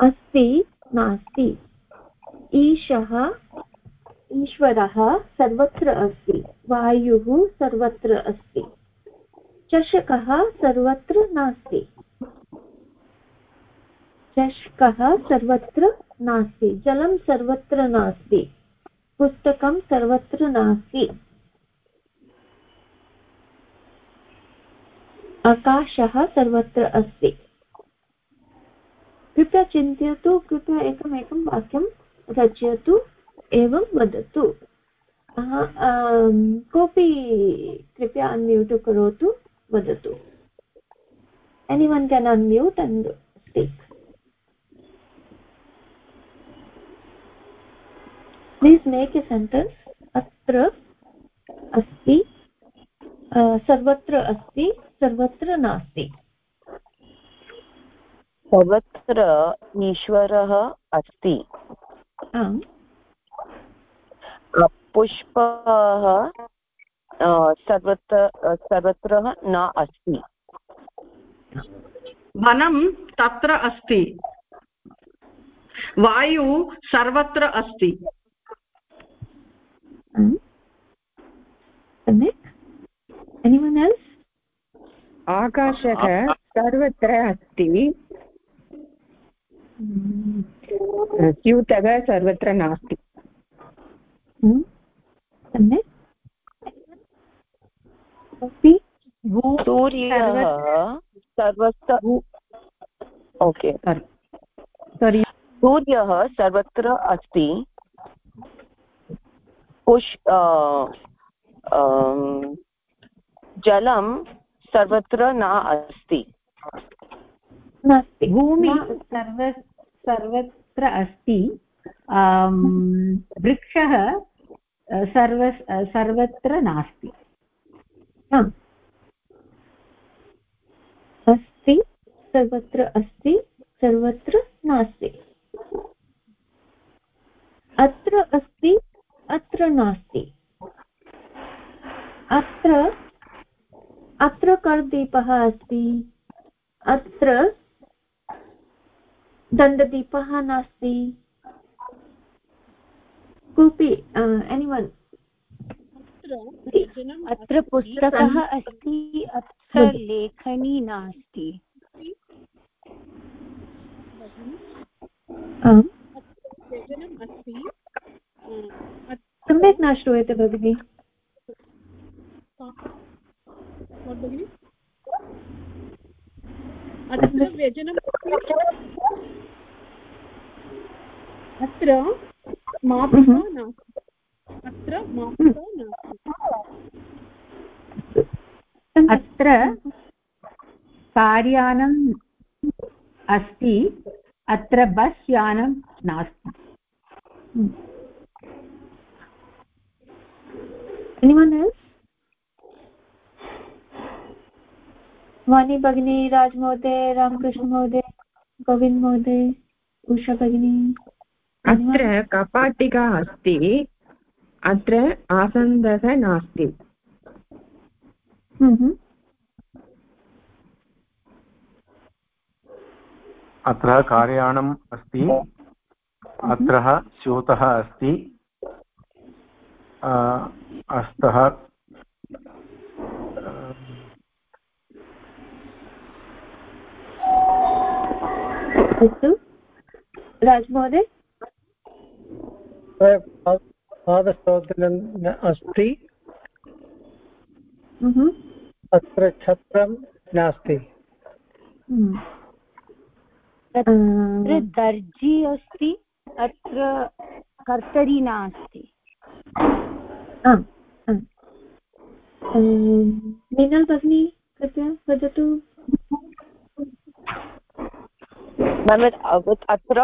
अस्ति, नास्ति। ईशः, ईश्वरः सर्वत्र अस्ति। वायुः सर्वत्र अस्ति। चषकः सर्वत्र नास्ति। चषकः सर्वत्र नास्ति। जलं सर्वत्र नास्ति। पुस्तकं सर्वत्र नास्ति। आकाशः सर्वत्र अस्ति। कृपया चिन्तयतु, कृपया एकम् एकं वाक्यं रचयतु, एवं वदतु। कोऽपि कृपया अन्म्यूट् करोतु। वदतु। Anyone can unmute and speak please make a sentence अत्र अस्ति सर्वत्र अस्ति सर्वत्र नास्ति सर्वत्र ईश्वरः अस्ति पुष्पः सर्वत्र सर्वत्र न अस्ति। वनं तत्र अस्ति। वायु सर्वत्र अस्ति। एनिवन् एल्स् आकाशः सर्वत्र अस्ति। स्यूतः सर्वत्र नास्ति। सम्यक्? सूर्यः सर्वत्र ओके। सूर्यः सर्वत्र अस्ति। पुष् जलं सर्वत्र न अस्ति। नास्ति। भूमि सर्व सर्वत्र अस्ति। वृक्षः सर्व सर्वत्र नास्ति। अस्ति, सर्वत्र अस्ति, सर्वत्र नास्ति। अत्र अस्ति, अत्र नास्ति। अत्र अत्र कर्दीपः अस्ति। अत्र दण्डदीपः नास्ति। कोऽपि एनिवन् अत्र पुस्तकः अस्ति अत्र लेखनी नास्ति। सम्यक् न श्रूयते भगिनि। अत्र व्यजनम् अत्र मापिका नास्ति। अत्र अत्र कार्यानम् अस्ति अत्र बस् यानं नास्ति। Anyone else? वाणी भगिनी राज महोदय रामकृष्ण महोदय गोविन्द महोदय उषा भगिनी अत्र कपाटिका अस्ति। अत्र आसन्दः नास्ति। अत्र कार्यानम् अस्ति अत्र स्यूतः अस्ति अस्तः राजमहोदय? पादशोधनं अस्ति। अत्र छत्रं नास्ति। अत्र दर्जी अस्ति अत्र कर्तरी नास्ति। मीनल् भगिनी कृपया वदतु। अत्र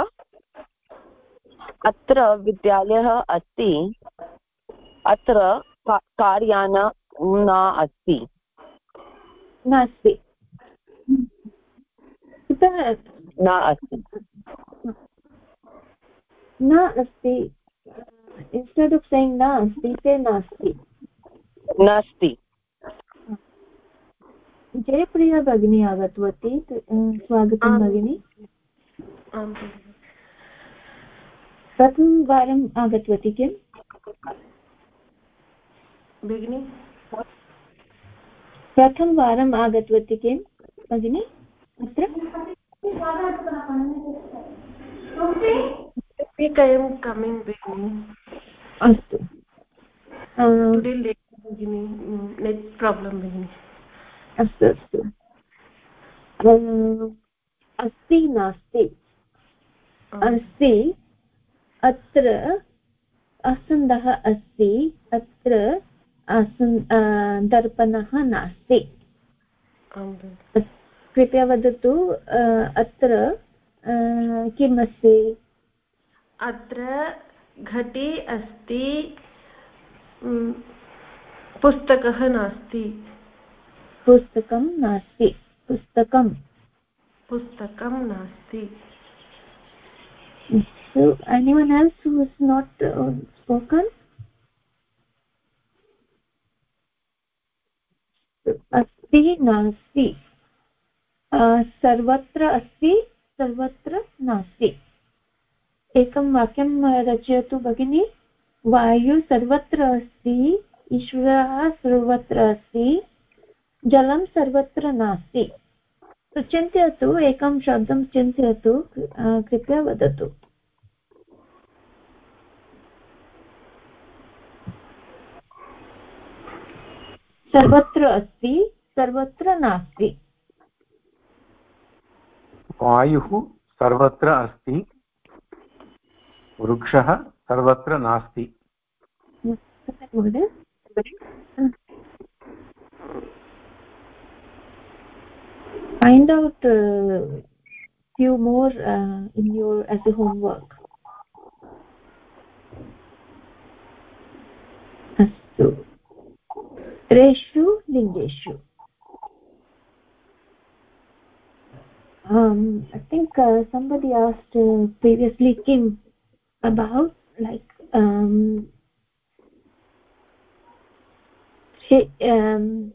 अत्र विद्यालयः अस्ति। अत्र कार्यान न अस्ति। नास्ति। न अस्ति। न अस्ति। इन्स्टेड् आफ् सेङ्ग् न अस्ति ते नास्ति। नास्ति। जयप्रिया भगिनी आगतवती। स्वागतं भगिनी। प्रथमं वारम् आगतवती किम्? भगिनि? प्रथमवारम् आगतवती किं भगिनि? अत्र? अस्तु। अस्तु अस्तु। अस्ति नास्ति। अस्ति अत्र आसन्दः अस्ति अत्र आसन् दर्पणः नास्ति। कृपया वदतु अत्र किम् अस्ति अत्र घटे अस्ति पुस्तकः नास्ति। पुस्तकं नास्ति। पुस्तकं। पुस्तकं नास्ति। So anyone else who is not uh, spoken? अस्ति नास्ति सर्वत्र अस्ति सर्वत्र नास्ति एकं वाक्यं रचयतु भगिनि वायु सर्वत्र अस्ति ईश्वरः सर्वत्र अस्ति जलं सर्वत्र नास्ति चिन्तयतु एकं शब्दं चिन्तयतु कृपया वदतु सर्वत्र अस्ति सर्वत्र नास्ति। वायुः सर्वत्र अस्ति वृक्षः सर्वत्र नास्ति। Find out uh, few more uh, in your as a homework. अस्तु। त्रेषु लिङ्गेषु um i think uh, somebody asked uh, previously kim about like um she um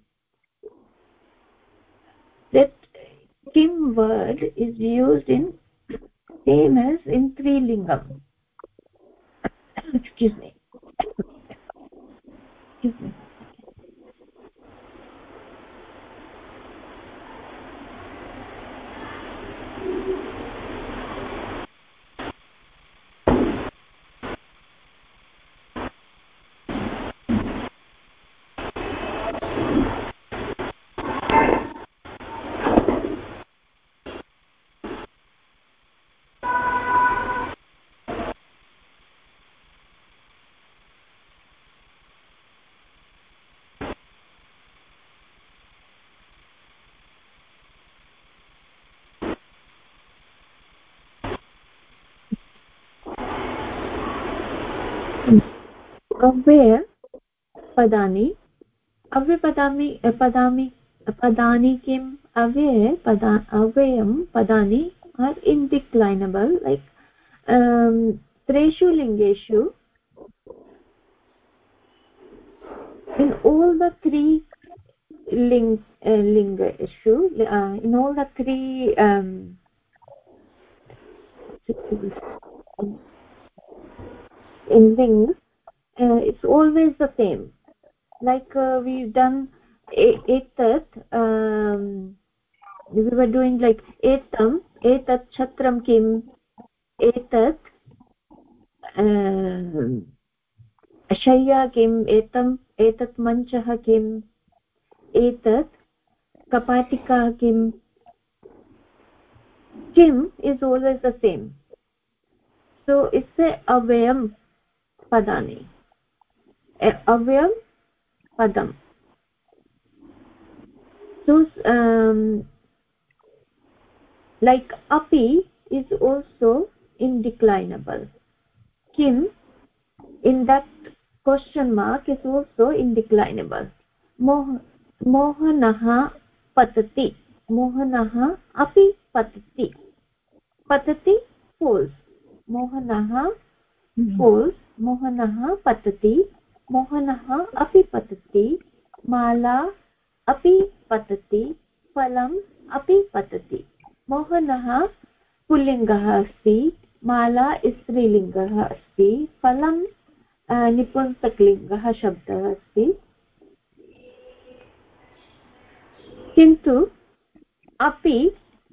that kim word is used in same as in trilingam (coughs) excuse me excuse me अव्यय पदानि अव्यपदानि पदानि पदानि किम्? अव्यय पदा अव्ययं पदानि आर् इन्डिक्लैनबल् लैक् त्रेषु लिङ्गेषु in all the three ling uh, lingashu uh, in all the three um in lings uh, it's always the same like uh, we've done etat um, we were doing like etam etat chatram kim etat शय्या किम् एतम् एतत् मञ्चः किम् एतत् कपाटिका किम् किम् is always the same so it's a अव्ययं पदानि अव्ययं पदम। सो लैक् अपि इस् ओल्सो इन्डिक्लैनबल् किम् in that question mark is also indeclinable मोह मोहनः पतति। मोहनः अपि पतति। पतति फोल्स् मोहनः hmm. फोल्स् मोहनः पतति। मोहनः अपि पतति, माला अपि पतति, फलम् अपि पतति। मोहनः पुल्लिङ्गः अस्ति, माला स्त्रीलिङ्गः अस्ति फलं निपुंसकलिङ्गः शब्दः अस्ति। किन्तु अपि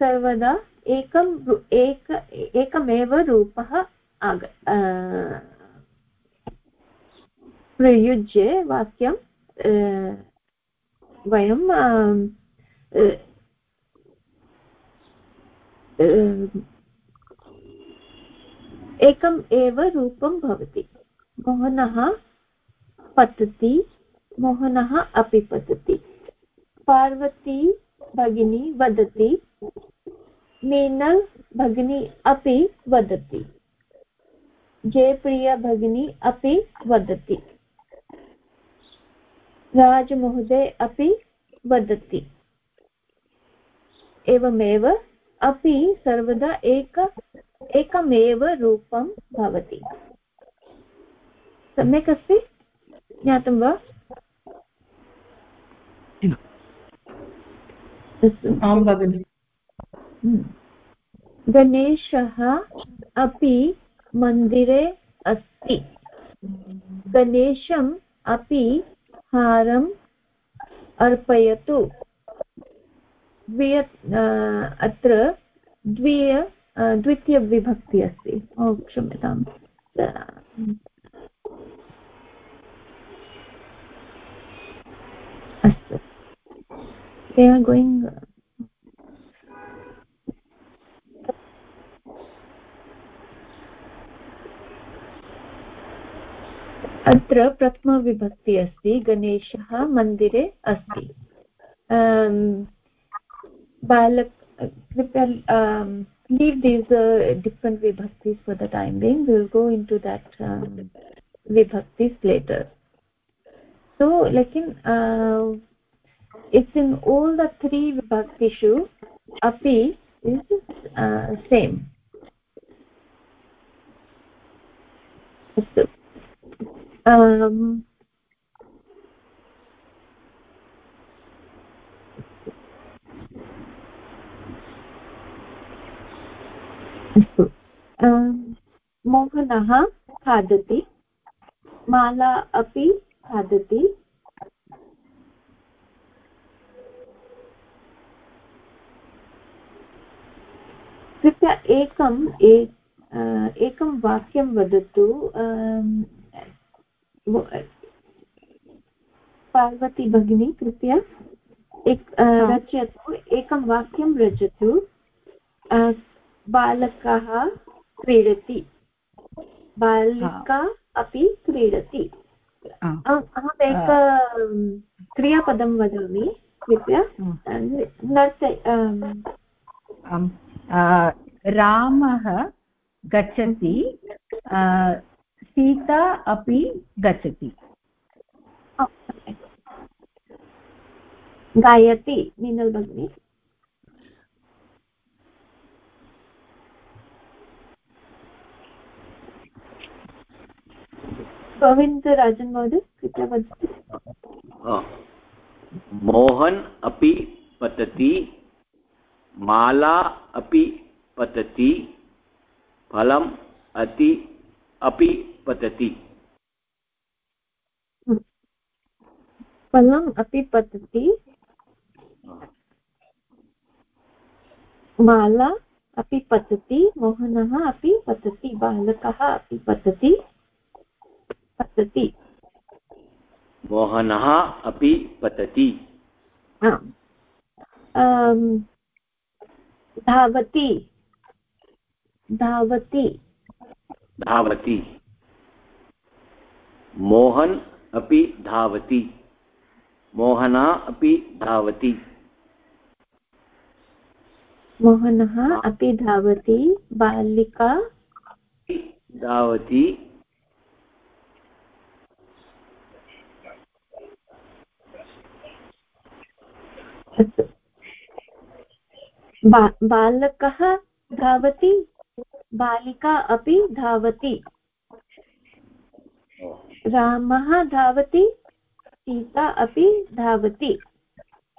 सर्वदा एकं एक, एकमेव रूपः आग प्रयुज्य वाक्यं वयं एकम् एव रूपं भवति। मोहनः पतति, मोहनः अपि पतति। पार्वती भगिनी वदति, मीनल् भगिनी अपि वदति। जयप्रिया भगिनी अपि वदति। राजमहोदय अपि वदति। एवमेव अपि सर्वदा एक एकमेव रूपं भवति। सम्यक् अस्ति? ज्ञातं वा? आं भगिनि हम्म। गणेशः अपि मन्दिरे अस्ति। गणेशम् अपि हारम् अर्पयतु। अत्र द्विय द्वितीयविभक्ति अस्ति। ओ क्षम्यताम्। अस्तु। They अत्र प्रथमविभक्ति अस्ति, गणेशः मन्दिरे अस्ति। um, कृपया लीव् दीस् डिफ्रेण्ट् विभक्ति for the time being will go into that विभक्ति letter so लेकिन् it's in all the three विभक्तिषु अपि सेम् uh, अस्तु। Um, अस्तु। मोहनः खादति माला अपि खादति। कृपया एकम् एकं वाक्यं वदतु। पार्वती भगिनी कृपया। एक रचयतु एकं वाक्यं रचतु बालकः क्रीडति। बालिका अपि क्रीडति। अहम् एक क्रियापदं वदामि कृपया। नर्त रामः गच्छति सीता अपि गच्छति। गायति मीनल् भगिनी। गोविन्दराजन् महोदय कृपया वदतु। मोहन् अपि पतति माला अपि पतति फलम् अति अपि पतति फलम् अपि पतति। माला अपि पतति मोहनः अपि पतति बालकः अपि पतति। पतति। मोहनः अपि पतति। धावति। धावति। धावति। मोहन् अपि धावति। मोहना अपि धावति। मोहनः अपि धावति बालिका धावति। बालकः धावति बालिका अपि धावति। रामः धावति सीता अपि धावति।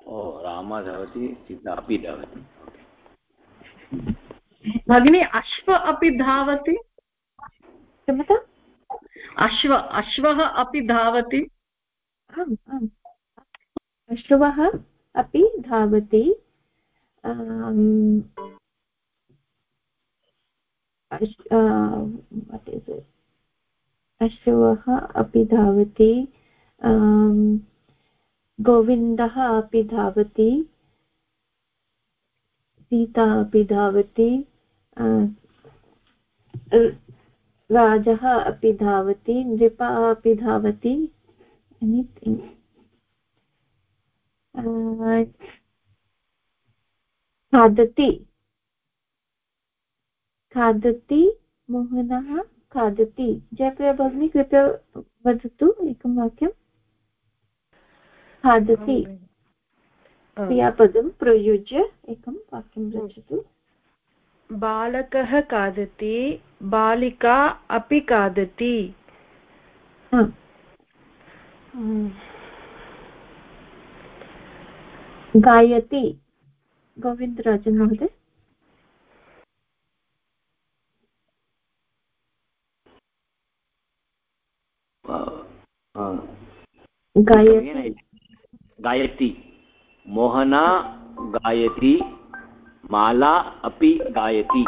ओ रामः धावति सीता अपि धावति। भगिनी अश्व अपि धावति? क्षम्यता अश्व अश्वः अपि धावति? आम् आम्। अश्वः अपि धावति। वट् इस् इट् अश्वः अपि धावति गोविन्दः अपि धावति, सीता अपि धावति राजः अपि धावति, नृपः अपि धावति खादति। खादति मोहनः खादति। जयप्रिया भगिनी कृपया वदतु एकं वाक्यं। खादति। क्रियापदं प्रयुज्य एकं वाक्यं रचतु। बालकः खादति बालिका अपि खादति। गायति। गोविन्दराजन् महोदय। गायति मोहना गायति माला अपि गायति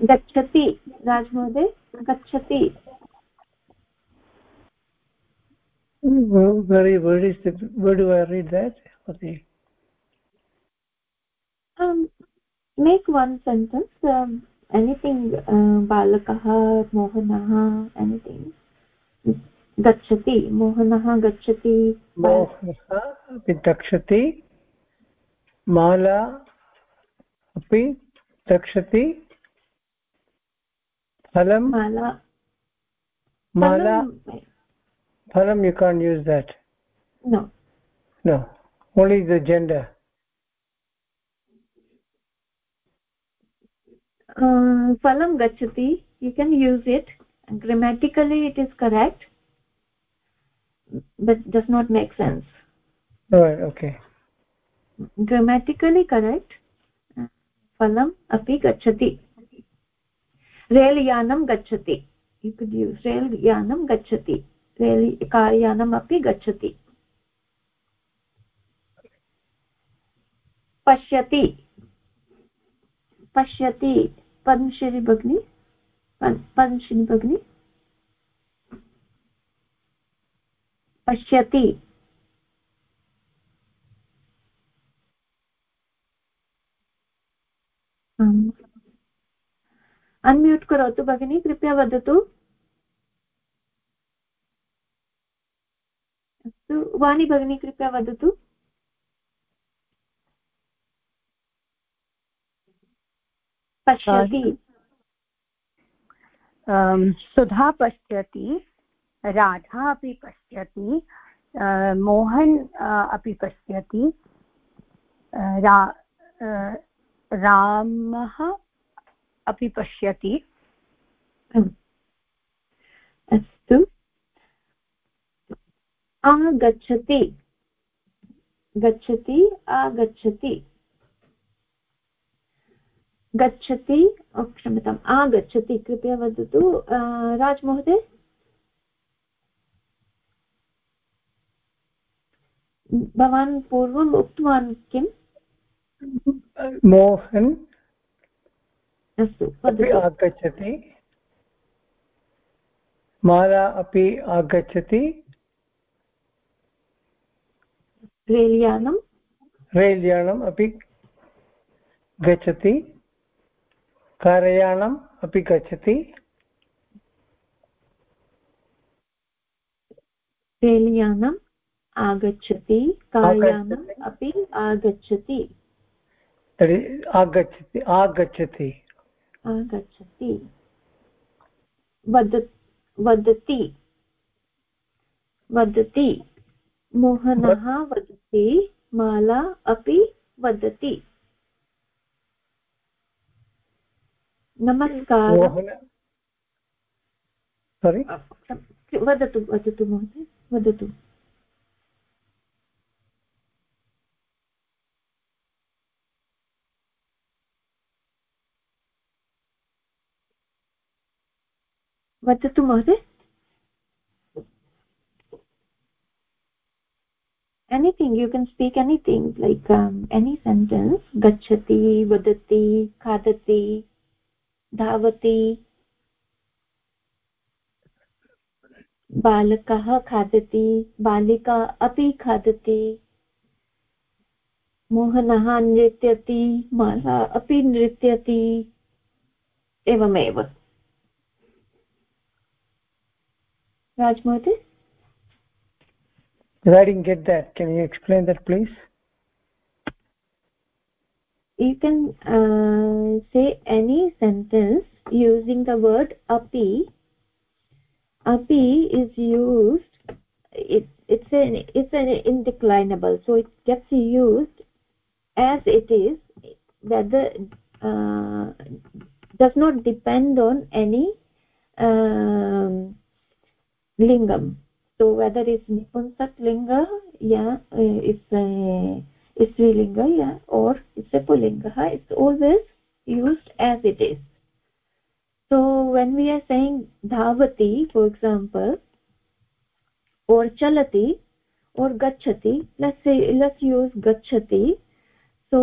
गच्छति राजमहोदय गच्छति is the, where do I read that? Okay. Um, make one sentence. Um, anything, uh, balakah, mohanah, anything. गच्छति मोहनः गच्छति मोहनः अपि गच्छति माला अपि गच्छति फलं माला mala phalam you can't use that no no only the gender Phalam gachati you can use it grammatically it is correct but does not make sense all right okay grammatically correct phalam api gachati rail यानं गच्छति यु could use rail यानं गच्छति rail कार्यानम् अपि गच्छति पश्यति पश्यति पद्मश्री भगिनी पद्मश्री भगिनी पश्यति. अन्म्यूट् करोतु भगिनी कृपया वदतु. अस्तु वाणी भगिनी कृपया वदतु. पश्यति। सुधा पश्यति राधा अपि पश्यति मोहन् अपि पश्यति रा रामः अपि पश्यति। अस्तु। आगच्छति। गच्छति आगच्छति। गच्छति क्षम्यताम् आगच्छति कृपया वदतु राजमहोदय? भवान् पूर्वम् उक्तवान् किम्? मोहन् अस्तु आगच्छति। माला अपि आगच्छति। रेल्यानं रेल्यानम् अपि गच्छति। कारयानम् अपि गच्छति। रेल्यानम् आगच्छति कार्यानम् अपि आगच्छति। तर्हि आगच्छति आगच्छति। आगच्छति। वद वदति। वदति। मोहनः वदति माला अपि वदति। नमस्कारः सोरि वदतु वदतु महोदय वदतु वदतु महोदय anything you can speak anything like um, any sentence gachati vadati khadati धावति बालकः खादति, बालिका अपि खादति, मोहनः नृत्यति, माला अपि नृत्यति, एवमेव। राजमहोदय I didn't get that can you can uh, say any sentence using the word api. Api is used it, it's an it's an indeclinable so it gets used as it is whether uh, does not depend on any um, lingam. So whether it's nipunsak linga yeah uh, it's a स्त्रीलिंग या और इससे pulling it's always use as it is so when we are saying धावती for example और चलती और गच्छति let's say use गच्छति so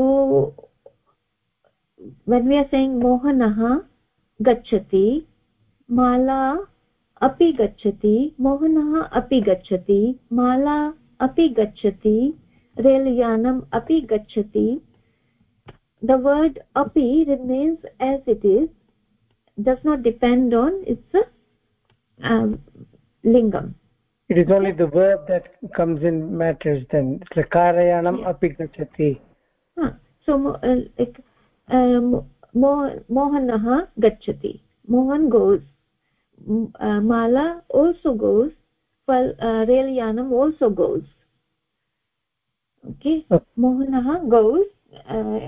when we are saying Mohan गच्छति माला अपि गच्छति मोहन अपि गच्छति माला अपि गच्छति रेलयानम् अपि गच्छति the word api remains as it is does not depend on its um, lingam it is only the verb that comes in matters then it's like karayanam yeah. api gachati huh. so uh, like um, mohanah gachati mohan goes uh, mala also goes well uh, rail yanam also goes okay mohanah goes uh,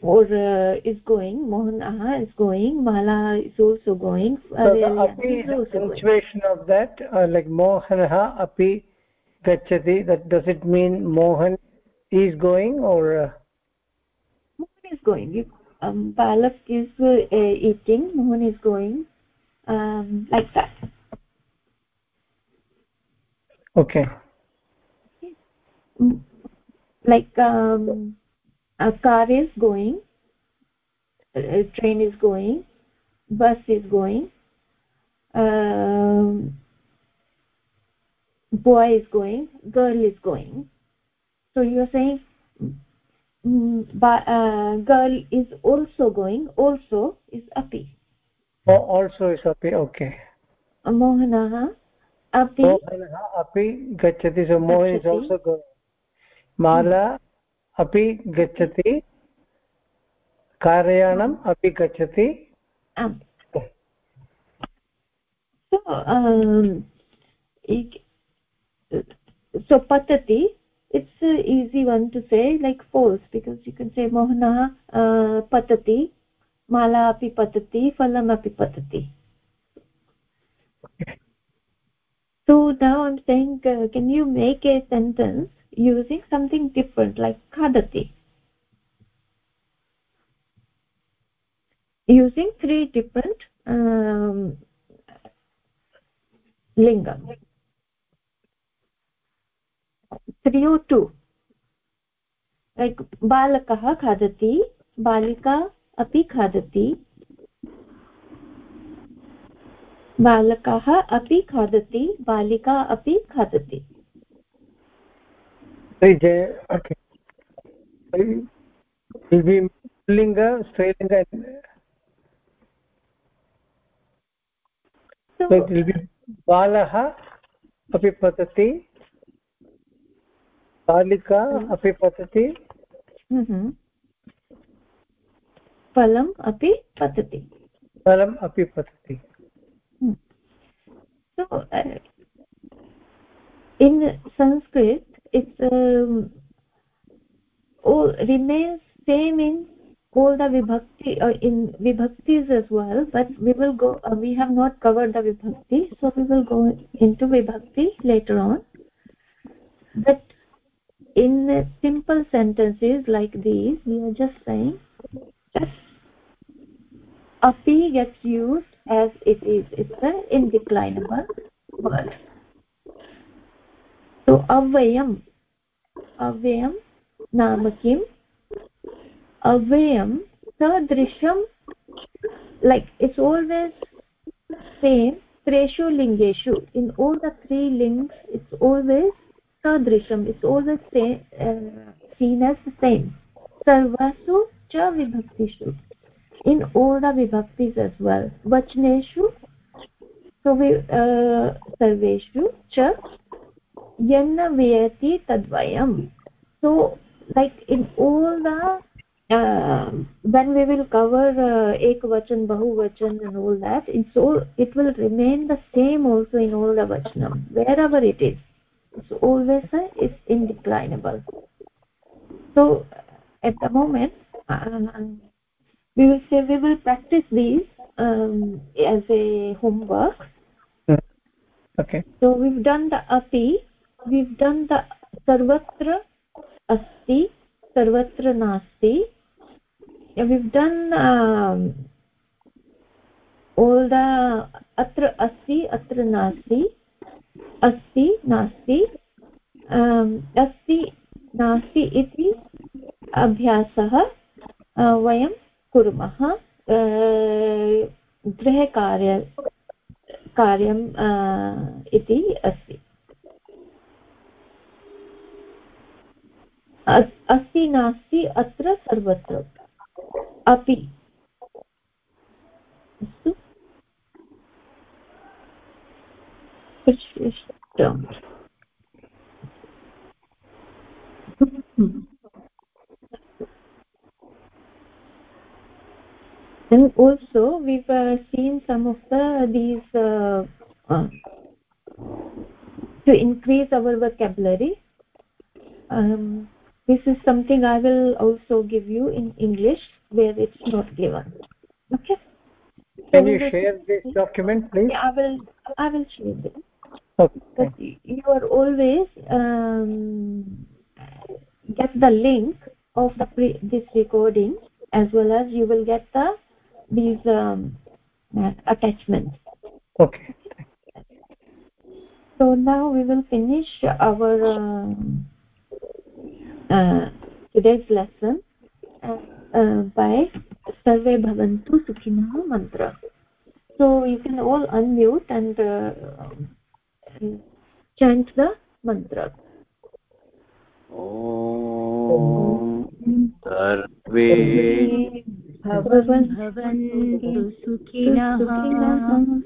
or uh, is going mohanah is going mala is also going uh, so the api is also punctuation going. of that uh, like mohanah api gachati that does it mean mohan is going or uh... mohan is going you um, Balak is uh, eating, Mohan is going, um, like that. Okay. Like um, a car is going, a train is going, bus is going, um, boy is going, girl is going. So you are saying Mm, but uh, girl is also going also is api. Oh also is api okay. Mohanah api? Mohanah api gachati so mohan is also going माला अपि गच्छति, कारयानम् अपि गच्छति। So um, पतति it's easy one to say like force because you can say Mohan uh, पतति, माला अपि पतति फलमपि पतति। So that I am saying can you make a sentence using something different like khadati using three different um, lingam 302 like बालकः खादति बालिका अपि खादति बालकः अपि खादति बालिका अपि खादति लिङ्ग स्त्रीलिङ्ग बालः अपि पतति। बालिका अपि पतति। फलम् अपि पतति। फलम् अपि पतति। so uh, in sanskrit it's um, all remains same in all the vibhakti uh, in vibhaktis as well but we will go uh, we have not covered the vibhakti so we will go into vibhakti later on. But in simple sentences like these we are just saying api gets used as it is it's an indeclinable word तो अव्ययम् अव्ययं नाम किम्? अव्ययं सदृशं like it's always same त्रेषु लिङ्गेषु. In all the three लिङ्ग्स् it's always सदृशम्. It's always seen as same सर्वासु च विभक्तिषु. इन् ओल् द विभक्तिस् वचनेषु uh, सर्वेषु च yanna vayati tadvayam. So like in all the uh, when we will cover uh, ekvachan bahuvachan and all that it's all it will remain the same also in all the vachanam wherever it is. It's always uh, it's indeclinable. So at the moment uh, we will say we will practice these um, as a homework. Okay. So we've done the api the sarvatra asti sarvatra nasti we've done um, all the atra asti atra nasti asti nasti um, asti nasti iti अभ्यासः वयं कुर्मः गृहकार्य कार्यम् इति अस्ति अस्ति नास्ति अत्र सर्वत्र अपि and also we've uh, seen some of the these uh, uh, to increase our vocabulary um, this is something i will also give you in english where it's not given. Okay? Can you share this document please? Yeah, i will i will share this. Okay but you. are always um, get the link of the pre this recording as well as you will get the these um, attachments. Okay so now we will finish our um, today's lesson uh, uh, by sarve bhavantu sukhinah mantra so you can all unmute and uh, chant the mantra सर्वे भवन्तु सुखिनः सर्वे सन्तु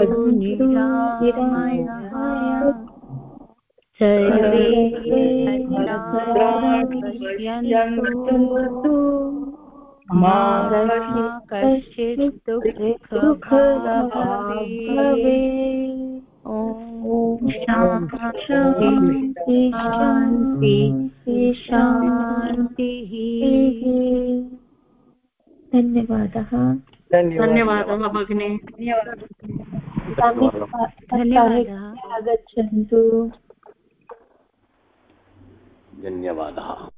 सर्वे मा कश्चित् भवेत् ॐ शान्ति शान्ति शान्तिः धन्यवादः। धन्यवादः। भगिनी धन्यवादः। आगच्छन्तु। धन्यवादः।